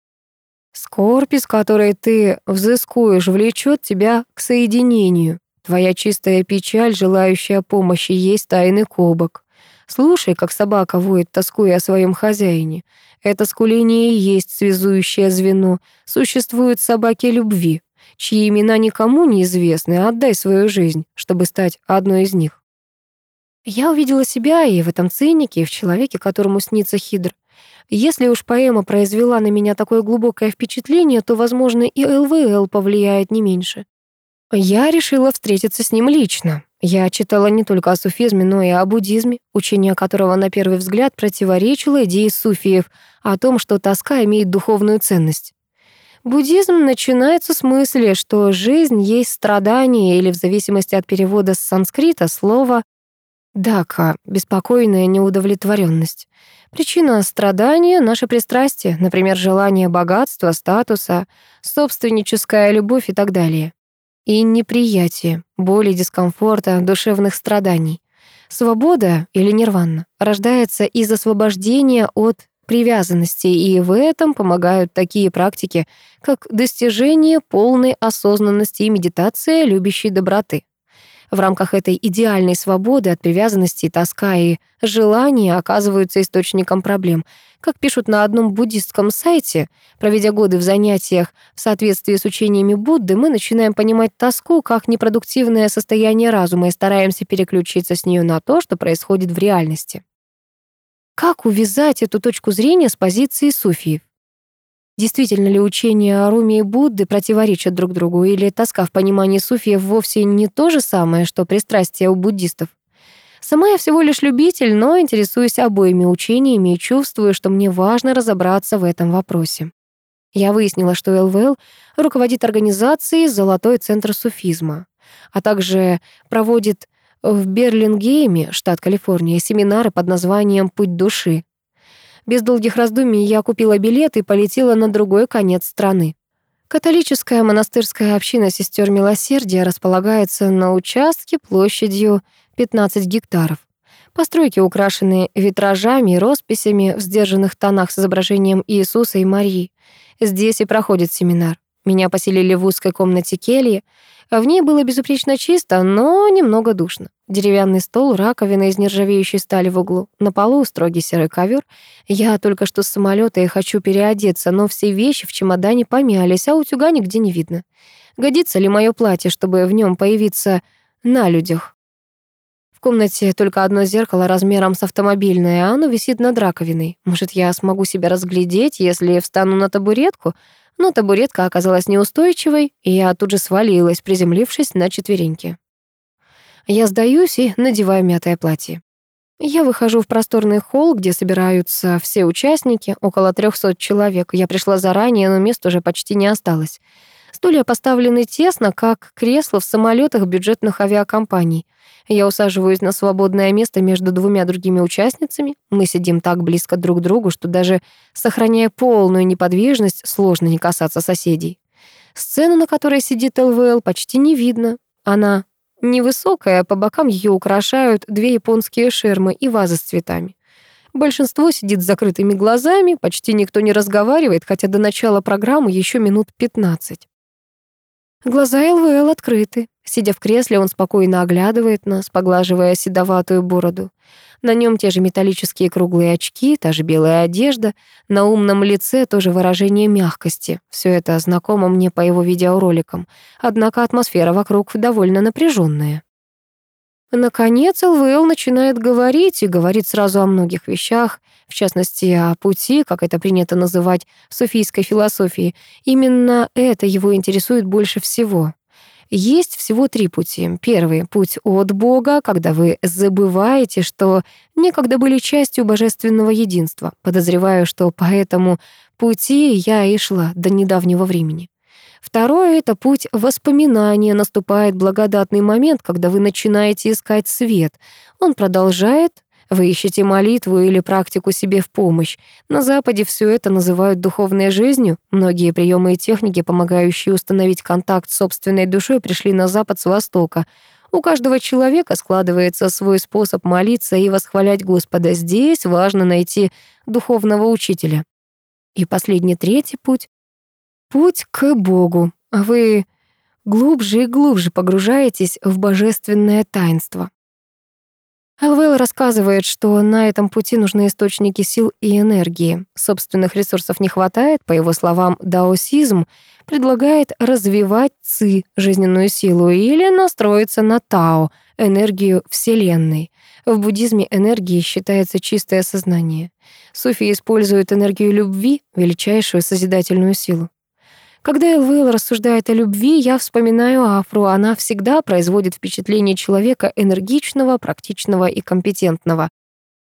Скорбь, из которой ты взыскуешь, влечет тебя к соединению. Твоя чистая печаль, желающая помощи, есть тайный кобок. Слушай, как собака воет, тоскуя о своем хозяине. Это скуление и есть связующее звено. Существуют собаки любви, чьи имена никому не известны. Отдай свою жизнь, чтобы стать одной из них. Я увидела себя и в этом цинике, и в человеке, которому снится Хидр. Если уж поэма произвела на меня такое глубокое впечатление, то, возможно, и ЛВЛ повлияет не меньше. Я решила встретиться с ним лично. Я читала не только о суфизме, но и о буддизме, учение которого на первый взгляд противоречило идее суфиев о том, что тоска имеет духовную ценность. Буддизм начинается с мысли, что жизнь есть страдание или в зависимости от перевода с санскрита слово «дака» — беспокойная неудовлетворенность. Причина страдания — наше пристрастие, например, желание богатства, статуса, собственническая любовь и так далее. И неприятие, боли, дискомфорта, душевных страданий. Свобода или нирвана рождается из освобождения от привязанности, и в этом помогают такие практики, как достижение полной осознанности и медитация любящей доброты. В рамках этой идеальной свободы от привязанности, тоска и желания оказываются источником проблем. Как пишут на одном буддистском сайте, проведя годы в занятиях в соответствии с учениями Будды, мы начинаем понимать тоску как непродуктивное состояние разума и стараемся переключиться с нее на то, что происходит в реальности. Как увязать эту точку зрения с позиции суфиев? Действительно ли учения о Руме и Будды противоречат друг другу, или тоска в понимании суфиев вовсе не то же самое, что пристрастие у буддистов? Сама я всего лишь любитель, но интересуюсь обоими учениями и чувствую, что мне важно разобраться в этом вопросе. Я выяснила, что ЛВЛ руководит организацией «Золотой центр суфизма», а также проводит в Берлингейме, штат Калифорния, семинары под названием «Путь души», без долгих раздумий я купила билет и полетела на другой конец страны. Католическая монастырская община сестер Милосердия располагается на участке площадью 15 гектаров. Постройки украшены витражами и росписями в сдержанных тонах с изображением Иисуса и Марии. Здесь и проходит семинар. Меня поселили в узкой комнате кельи. В ней было безупречно чисто, но немного душно. Деревянный стол, раковина из нержавеющей стали в углу. На полу строгий серый ковер. Я только что с самолета и хочу переодеться, но все вещи в чемодане помялись, а утюга нигде не видно. Годится ли мое платье, чтобы в нем появиться на людях? В комнате только одно зеркало размером с автомобильное, а оно висит над раковиной. Может, я смогу себя разглядеть, если встану на табуретку? Но табуретка оказалась неустойчивой, и я тут же свалилась, приземлившись на четвереньки. Я сдаюсь и надеваю мятое платье. Я выхожу в просторный холл, где собираются все участники, около 300 человек. Я пришла заранее, но мест уже почти не осталось. Стулья поставлены тесно, как кресла в самолетах бюджетных авиакомпаний. Я усаживаюсь на свободное место между двумя другими участницами. Мы сидим так близко друг к другу, что даже сохраняя полную неподвижность, сложно не касаться соседей. Сцену, на которой сидит ЛВЛ, почти не видно. Она невысокая, по бокам ее украшают две японские шермы и вазы с цветами. Большинство сидит с закрытыми глазами, почти никто не разговаривает, хотя до начала программы еще минут 15. Глаза ЛВЛ открыты. Сидя в кресле, он спокойно оглядывает нас, поглаживая седоватую бороду. На нем те же металлические круглые очки, та же белая одежда, на умном лице тоже выражение мягкости. Все это знакомо мне по его видеороликам. Однако атмосфера вокруг довольно напряженная. Наконец ЛВЛ начинает говорить, и говорит сразу о многих вещах, в частности, о пути, как это принято называть в суфийской философии. Именно это его интересует больше всего. Есть всего три пути. Первый — путь от Бога, когда вы забываете, что некогда были частью божественного единства. Подозреваю, что по этому пути я и шла до недавнего времени. Второе — это путь воспоминания. Наступает благодатный момент, когда вы начинаете искать свет. Он продолжает вы ищете молитву или практику себе в помощь. На Западе все это называют духовной жизнью. Многие приемы и техники, помогающие установить контакт с собственной душой, пришли на Запад с Востока. У каждого человека складывается свой способ молиться и восхвалять Господа. Здесь важно найти духовного учителя. И последний третий путь — путь к Богу. Вы глубже и глубже погружаетесь в божественное таинство. Элвелл рассказывает, что на этом пути нужны источники сил и энергии. Собственных ресурсов не хватает, по его словам, даосизм предлагает развивать ци, жизненную силу, или настроиться на тао, энергию Вселенной. В буддизме энергией считается чистое сознание. Суфи используют энергию любви, величайшую созидательную силу. Когда Элвейл рассуждает о любви, я вспоминаю Афру. Она всегда производит впечатление человека энергичного, практичного и компетентного.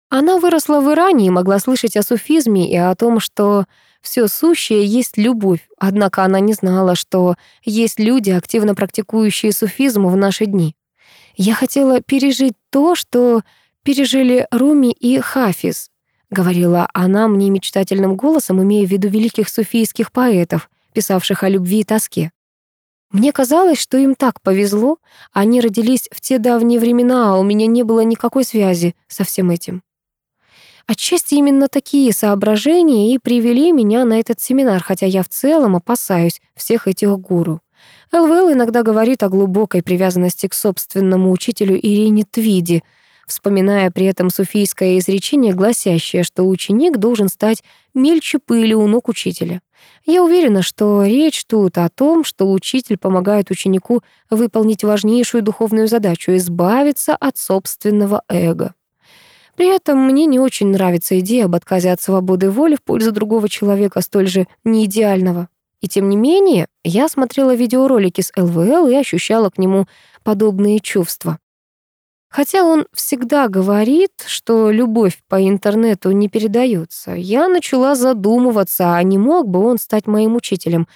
Она выросла в Иране и могла слышать о суфизме и о том, что все сущее есть любовь, однако она не знала, что есть люди, активно практикующие суфизм в наши дни. Я хотела пережить то, что пережили Руми и Хафиз, говорила она мне мечтательным голосом, имея в виду великих суфийских поэтов писавших о любви и тоске. Мне казалось, что им так повезло, они родились в те давние времена, а у меня не было никакой связи со всем этим. Отчасти именно такие соображения и привели меня на этот семинар, хотя я в целом опасаюсь всех этих гуру. ЛВЛ иногда говорит о глубокой привязанности к собственному учителю Ирине Твиди — вспоминая при этом суфийское изречение, гласящее, что ученик должен стать мельче пыли у ног учителя. Я уверена, что речь тут о том, что учитель помогает ученику выполнить важнейшую духовную задачу — избавиться от собственного эго. При этом мне не очень нравится идея об отказе от свободы воли в пользу другого человека, столь же неидеального. И тем не менее, я смотрела видеоролики с ЛВЛ и ощущала к нему подобные чувства. Хотя он всегда говорит, что любовь по интернету не передается, я начала задумываться, а не мог бы он стать моим учителем.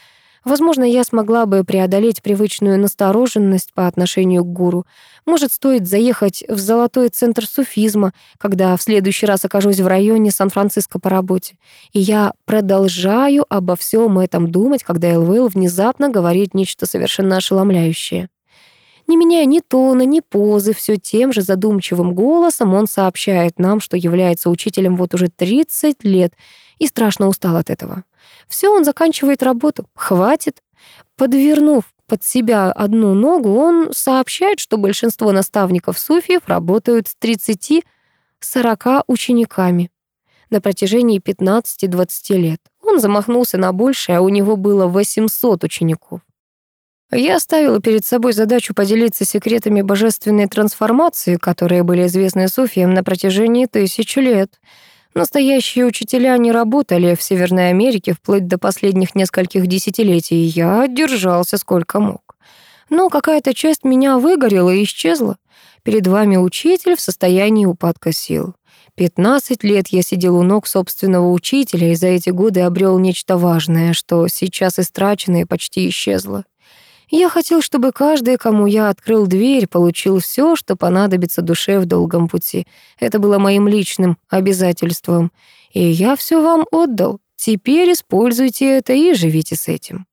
Возможно, я смогла бы преодолеть привычную настороженность по отношению к гуру. Может, стоит заехать в золотой центр суфизма, когда в следующий раз окажусь в районе Сан-Франциско по работе. И я продолжаю обо всем этом думать, когда Элвейл внезапно говорит нечто совершенно ошеломляющее. Не меняя ни тона, ни позы, все тем же задумчивым голосом он сообщает нам, что является учителем вот уже 30 лет и страшно устал от этого. Все, он заканчивает работу. Хватит. Подвернув под себя одну ногу, он сообщает, что большинство наставников суфиев работают с 30-40 учениками на протяжении 15-20 лет. Он замахнулся на большее, а у него было 800 учеников. Я ставила перед собой задачу поделиться секретами божественной трансформации, которые были известны суфиям на протяжении тысяч лет. Настоящие учителя не работали в Северной Америке вплоть до последних нескольких десятилетий, и я держался сколько мог. Но какая-то часть меня выгорела и исчезла. Перед вами учитель в состоянии упадка сил. 15 лет я сидел у ног собственного учителя и за эти годы обрел нечто важное, что сейчас истрачено и почти исчезло. Я хотел, чтобы каждый, кому я открыл дверь, получил все, что понадобится душе в долгом пути. Это было моим личным обязательством. И я все вам отдал. Теперь используйте это и живите с этим.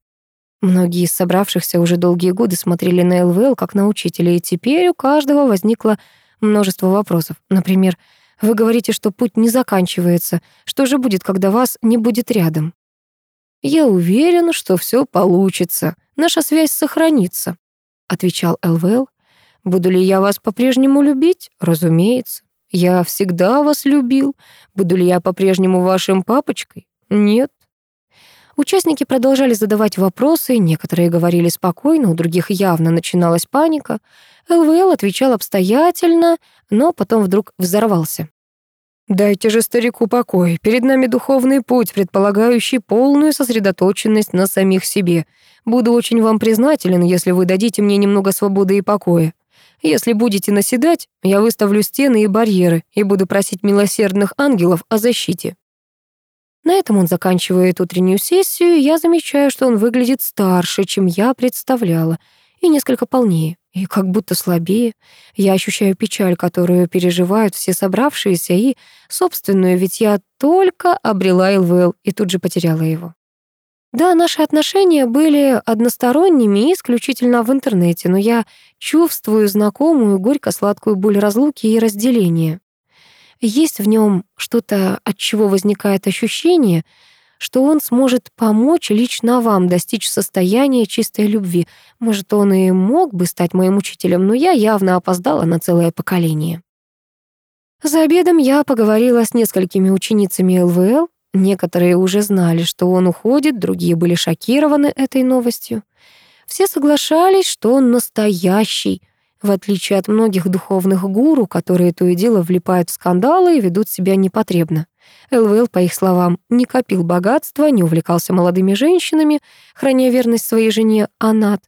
Многие из собравшихся уже долгие годы смотрели на ЛВЛ как на учителя, и теперь у каждого возникло множество вопросов. Например, вы говорите, что путь не заканчивается. Что же будет, когда вас не будет рядом? Я уверен, что все получится наша связь сохранится», — отвечал ЛВЛ. «Буду ли я вас по-прежнему любить? Разумеется. Я всегда вас любил. Буду ли я по-прежнему вашим папочкой? Нет. Участники продолжали задавать вопросы, некоторые говорили спокойно, у других явно начиналась паника. ЛВЛ отвечал обстоятельно, но потом вдруг взорвался. Дайте же старику покой. Перед нами духовный путь, предполагающий полную сосредоточенность на самих себе. Буду очень вам признателен, если вы дадите мне немного свободы и покоя. Если будете наседать, я выставлю стены и барьеры и буду просить милосердных ангелов о защите. На этом он заканчивает утреннюю сессию, и я замечаю, что он выглядит старше, чем я представляла, и несколько полнее и как будто слабее. Я ощущаю печаль, которую переживают все собравшиеся, и собственную, ведь я только обрела ЛВЛ и тут же потеряла его. Да, наши отношения были односторонними исключительно в интернете, но я чувствую знакомую горько-сладкую боль разлуки и разделения. Есть в нем что-то, от чего возникает ощущение — что он сможет помочь лично вам достичь состояния чистой любви. Может, он и мог бы стать моим учителем, но я явно опоздала на целое поколение. За обедом я поговорила с несколькими ученицами ЛВЛ. Некоторые уже знали, что он уходит, другие были шокированы этой новостью. Все соглашались, что он настоящий, в отличие от многих духовных гуру, которые то и дело влипают в скандалы и ведут себя непотребно. ЛВЛ, по их словам, не копил богатства, не увлекался молодыми женщинами, храня верность своей жене Анат,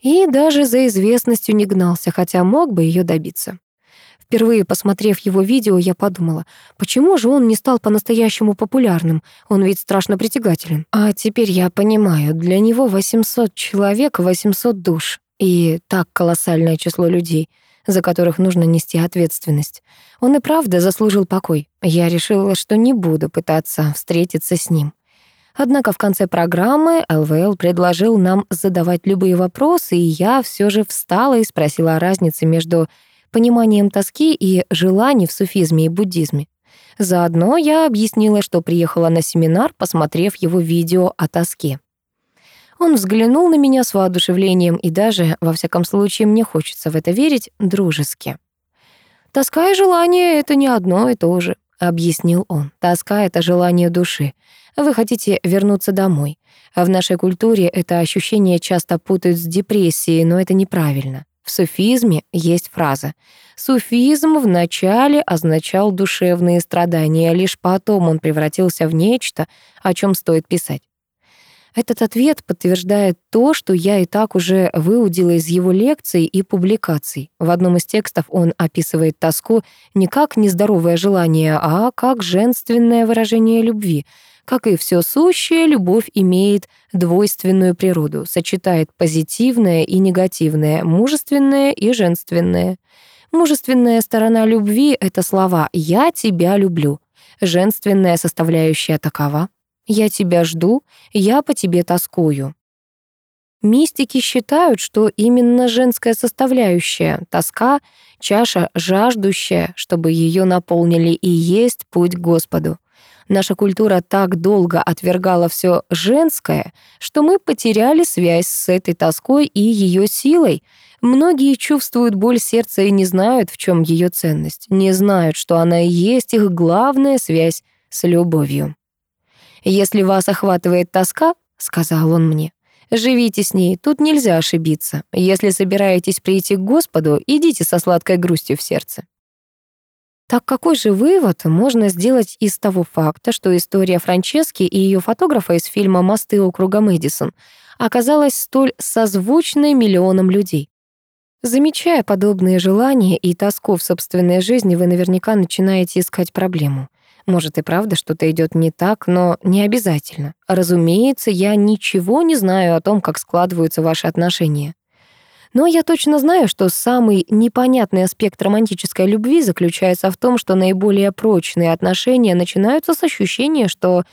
и даже за известностью не гнался, хотя мог бы ее добиться. Впервые посмотрев его видео, я подумала, почему же он не стал по-настоящему популярным? Он ведь страшно притягателен. А теперь я понимаю, для него 800 человек, 800 душ. И так колоссальное число людей — за которых нужно нести ответственность. Он и правда заслужил покой. Я решила, что не буду пытаться встретиться с ним. Однако в конце программы ЛВЛ предложил нам задавать любые вопросы, и я все же встала и спросила о разнице между пониманием тоски и желаний в суфизме и буддизме. Заодно я объяснила, что приехала на семинар, посмотрев его видео о тоске. Он взглянул на меня с воодушевлением и даже, во всяком случае, мне хочется в это верить, дружески. «Тоска и желание — это не одно и то же», — объяснил он. «Тоска — это желание души. Вы хотите вернуться домой. А в нашей культуре это ощущение часто путают с депрессией, но это неправильно. В суфизме есть фраза «Суфизм вначале означал душевные страдания, лишь потом он превратился в нечто, о чем стоит писать. Этот ответ подтверждает то, что я и так уже выудила из его лекций и публикаций. В одном из текстов он описывает тоску не как нездоровое желание, а как женственное выражение любви. Как и все сущее, любовь имеет двойственную природу, сочетает позитивное и негативное, мужественное и женственное. Мужественная сторона любви — это слова «я тебя люблю». Женственная составляющая такова — я тебя жду, я по тебе тоскую. Мистики считают, что именно женская составляющая, тоска, чаша жаждущая, чтобы ее наполнили и есть путь к Господу. Наша культура так долго отвергала все женское, что мы потеряли связь с этой тоской и ее силой. Многие чувствуют боль сердца и не знают, в чем ее ценность, не знают, что она и есть их главная связь с любовью. «Если вас охватывает тоска», — сказал он мне, Живите с ней, тут нельзя ошибиться. Если собираетесь прийти к Господу, идите со сладкой грустью в сердце. Так какой же вывод можно сделать из того факта, что история Франчески и ее фотографа из фильма «Мосты округа Мэдисон» оказалась столь созвучной миллионам людей? Замечая подобные желания и тоску в собственной жизни, вы наверняка начинаете искать проблему. Может и правда что-то идет не так, но не обязательно. Разумеется, я ничего не знаю о том, как складываются ваши отношения. Но я точно знаю, что самый непонятный аспект романтической любви заключается в том, что наиболее прочные отношения начинаются с ощущения, что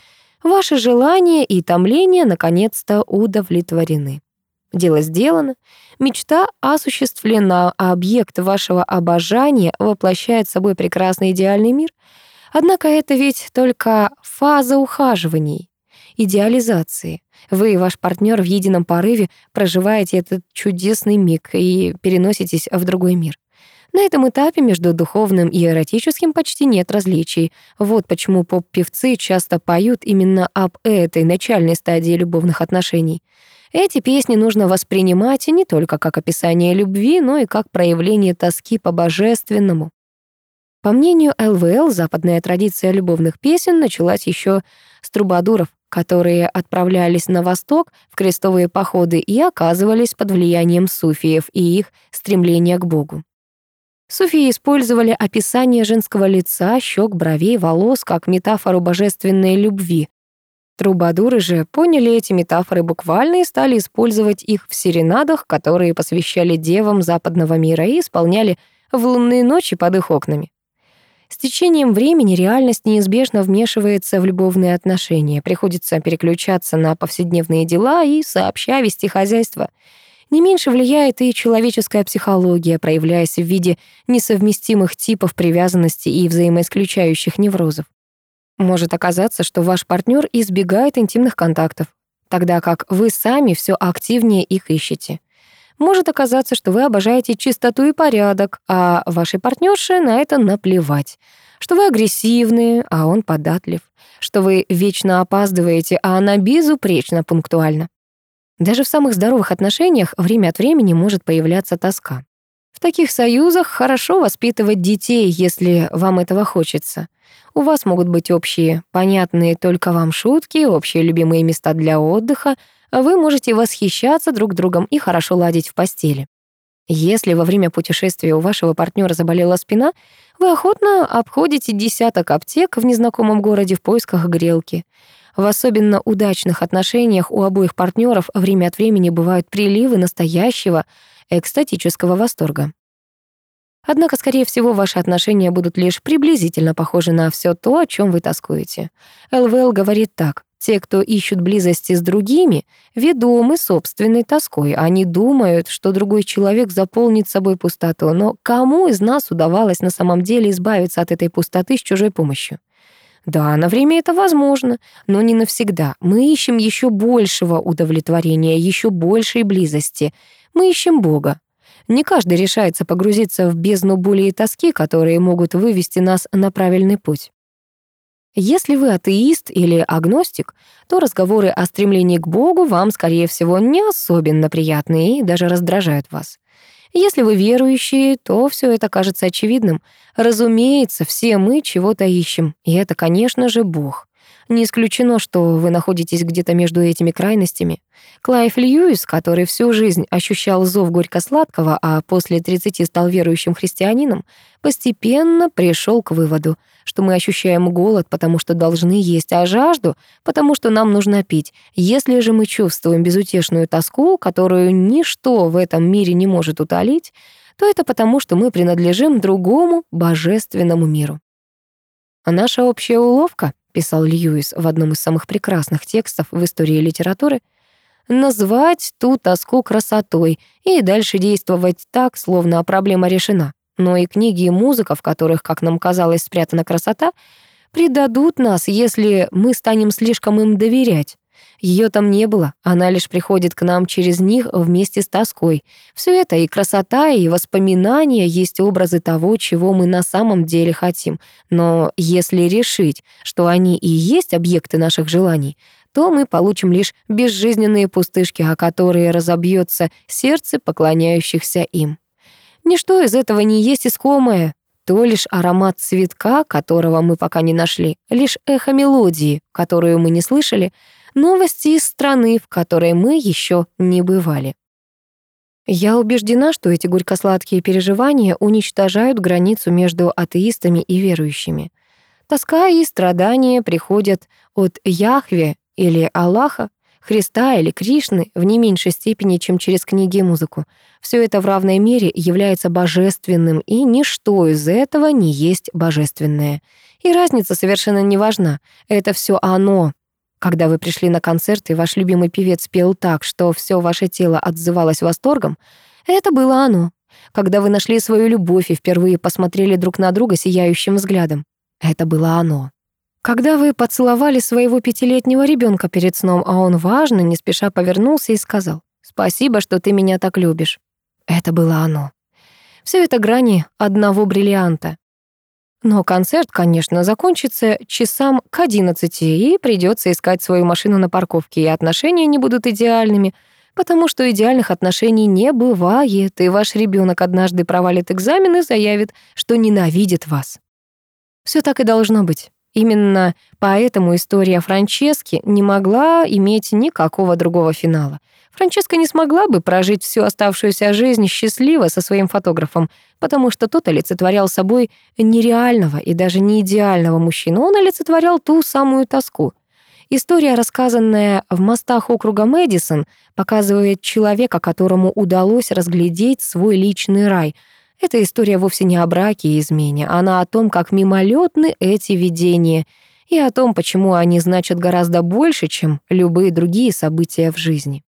ваши желания и томления наконец-то удовлетворены. Дело сделано, мечта осуществлена, а объект вашего обожания воплощает собой прекрасный идеальный мир — Однако это ведь только фаза ухаживаний, идеализации. Вы и ваш партнер в едином порыве проживаете этот чудесный миг и переноситесь в другой мир. На этом этапе между духовным и эротическим почти нет различий. Вот почему поп-певцы часто поют именно об этой начальной стадии любовных отношений. Эти песни нужно воспринимать не только как описание любви, но и как проявление тоски по божественному. По мнению ЛВЛ, западная традиция любовных песен началась еще с трубадуров, которые отправлялись на восток в крестовые походы и оказывались под влиянием суфиев и их стремления к Богу. Суфии использовали описание женского лица, щек, бровей, волос как метафору божественной любви. Трубадуры же поняли эти метафоры буквально и стали использовать их в серенадах, которые посвящали девам западного мира и исполняли в лунные ночи под их окнами. С течением времени реальность неизбежно вмешивается в любовные отношения. Приходится переключаться на повседневные дела и сообща вести хозяйство. Не меньше влияет и человеческая психология, проявляясь в виде несовместимых типов привязанности и взаимоисключающих неврозов. Может оказаться, что ваш партнер избегает интимных контактов, тогда как вы сами все активнее их ищете. Может оказаться, что вы обожаете чистоту и порядок, а вашей партнерше на это наплевать. Что вы агрессивные, а он податлив. Что вы вечно опаздываете, а она безупречно пунктуальна. Даже в самых здоровых отношениях время от времени может появляться тоска. В таких союзах хорошо воспитывать детей, если вам этого хочется. У вас могут быть общие, понятные только вам шутки, общие любимые места для отдыха, вы можете восхищаться друг другом и хорошо ладить в постели. Если во время путешествия у вашего партнера заболела спина, вы охотно обходите десяток аптек в незнакомом городе в поисках грелки. В особенно удачных отношениях у обоих партнеров время от времени бывают приливы настоящего экстатического восторга. Однако, скорее всего, ваши отношения будут лишь приблизительно похожи на все то, о чем вы тоскуете. ЛВЛ говорит так. Те, кто ищут близости с другими, ведомы собственной тоской. Они думают, что другой человек заполнит собой пустоту. Но кому из нас удавалось на самом деле избавиться от этой пустоты с чужой помощью? Да, на время это возможно, но не навсегда. Мы ищем еще большего удовлетворения, еще большей близости. Мы ищем Бога. Не каждый решается погрузиться в бездну боли и тоски, которые могут вывести нас на правильный путь. Если вы атеист или агностик, то разговоры о стремлении к Богу вам, скорее всего, не особенно приятны и даже раздражают вас. Если вы верующие, то все это кажется очевидным. Разумеется, все мы чего-то ищем, и это, конечно же, Бог. Не исключено, что вы находитесь где-то между этими крайностями. Клайв Льюис, который всю жизнь ощущал зов горько-сладкого, а после 30 стал верующим христианином, постепенно пришел к выводу, что мы ощущаем голод, потому что должны есть, а жажду, потому что нам нужно пить. Если же мы чувствуем безутешную тоску, которую ничто в этом мире не может утолить, то это потому, что мы принадлежим другому божественному миру. А наша общая уловка — писал Льюис в одном из самых прекрасных текстов в истории литературы, назвать ту тоску красотой и дальше действовать так, словно проблема решена. Но и книги и музыка, в которых, как нам казалось, спрятана красота, предадут нас, если мы станем слишком им доверять. Ее там не было, она лишь приходит к нам через них вместе с тоской. Все это и красота, и воспоминания есть образы того, чего мы на самом деле хотим. Но если решить, что они и есть объекты наших желаний, то мы получим лишь безжизненные пустышки, о которые разобьется сердце поклоняющихся им. Ничто из этого не есть искомое, то лишь аромат цветка, которого мы пока не нашли, лишь эхо мелодии, которую мы не слышали, новости из страны, в которой мы еще не бывали. Я убеждена, что эти горько-сладкие переживания уничтожают границу между атеистами и верующими. Тоска и страдания приходят от Яхве или Аллаха, Христа или Кришны в не меньшей степени, чем через книги и музыку. Все это в равной мере является божественным, и ничто из этого не есть божественное. И разница совершенно не важна. Это все оно. Когда вы пришли на концерт, и ваш любимый певец пел так, что все ваше тело отзывалось восторгом, это было оно. Когда вы нашли свою любовь и впервые посмотрели друг на друга сияющим взглядом, это было оно. Когда вы поцеловали своего пятилетнего ребенка перед сном, а он важно, не спеша повернулся и сказал «Спасибо, что ты меня так любишь». Это было оно. Все это грани одного бриллианта. Но концерт, конечно, закончится часам к одиннадцати, и придется искать свою машину на парковке, и отношения не будут идеальными, потому что идеальных отношений не бывает, и ваш ребенок однажды провалит экзамен и заявит, что ненавидит вас. Все так и должно быть. Именно поэтому история Франчески не могла иметь никакого другого финала. Франческа не смогла бы прожить всю оставшуюся жизнь счастливо со своим фотографом, потому что тот олицетворял собой нереального и даже не идеального мужчину, он олицетворял ту самую тоску. История, рассказанная в мостах округа Мэдисон, показывает человека, которому удалось разглядеть свой личный рай — эта история вовсе не о браке и измене, она о том, как мимолетны эти видения, и о том, почему они значат гораздо больше, чем любые другие события в жизни.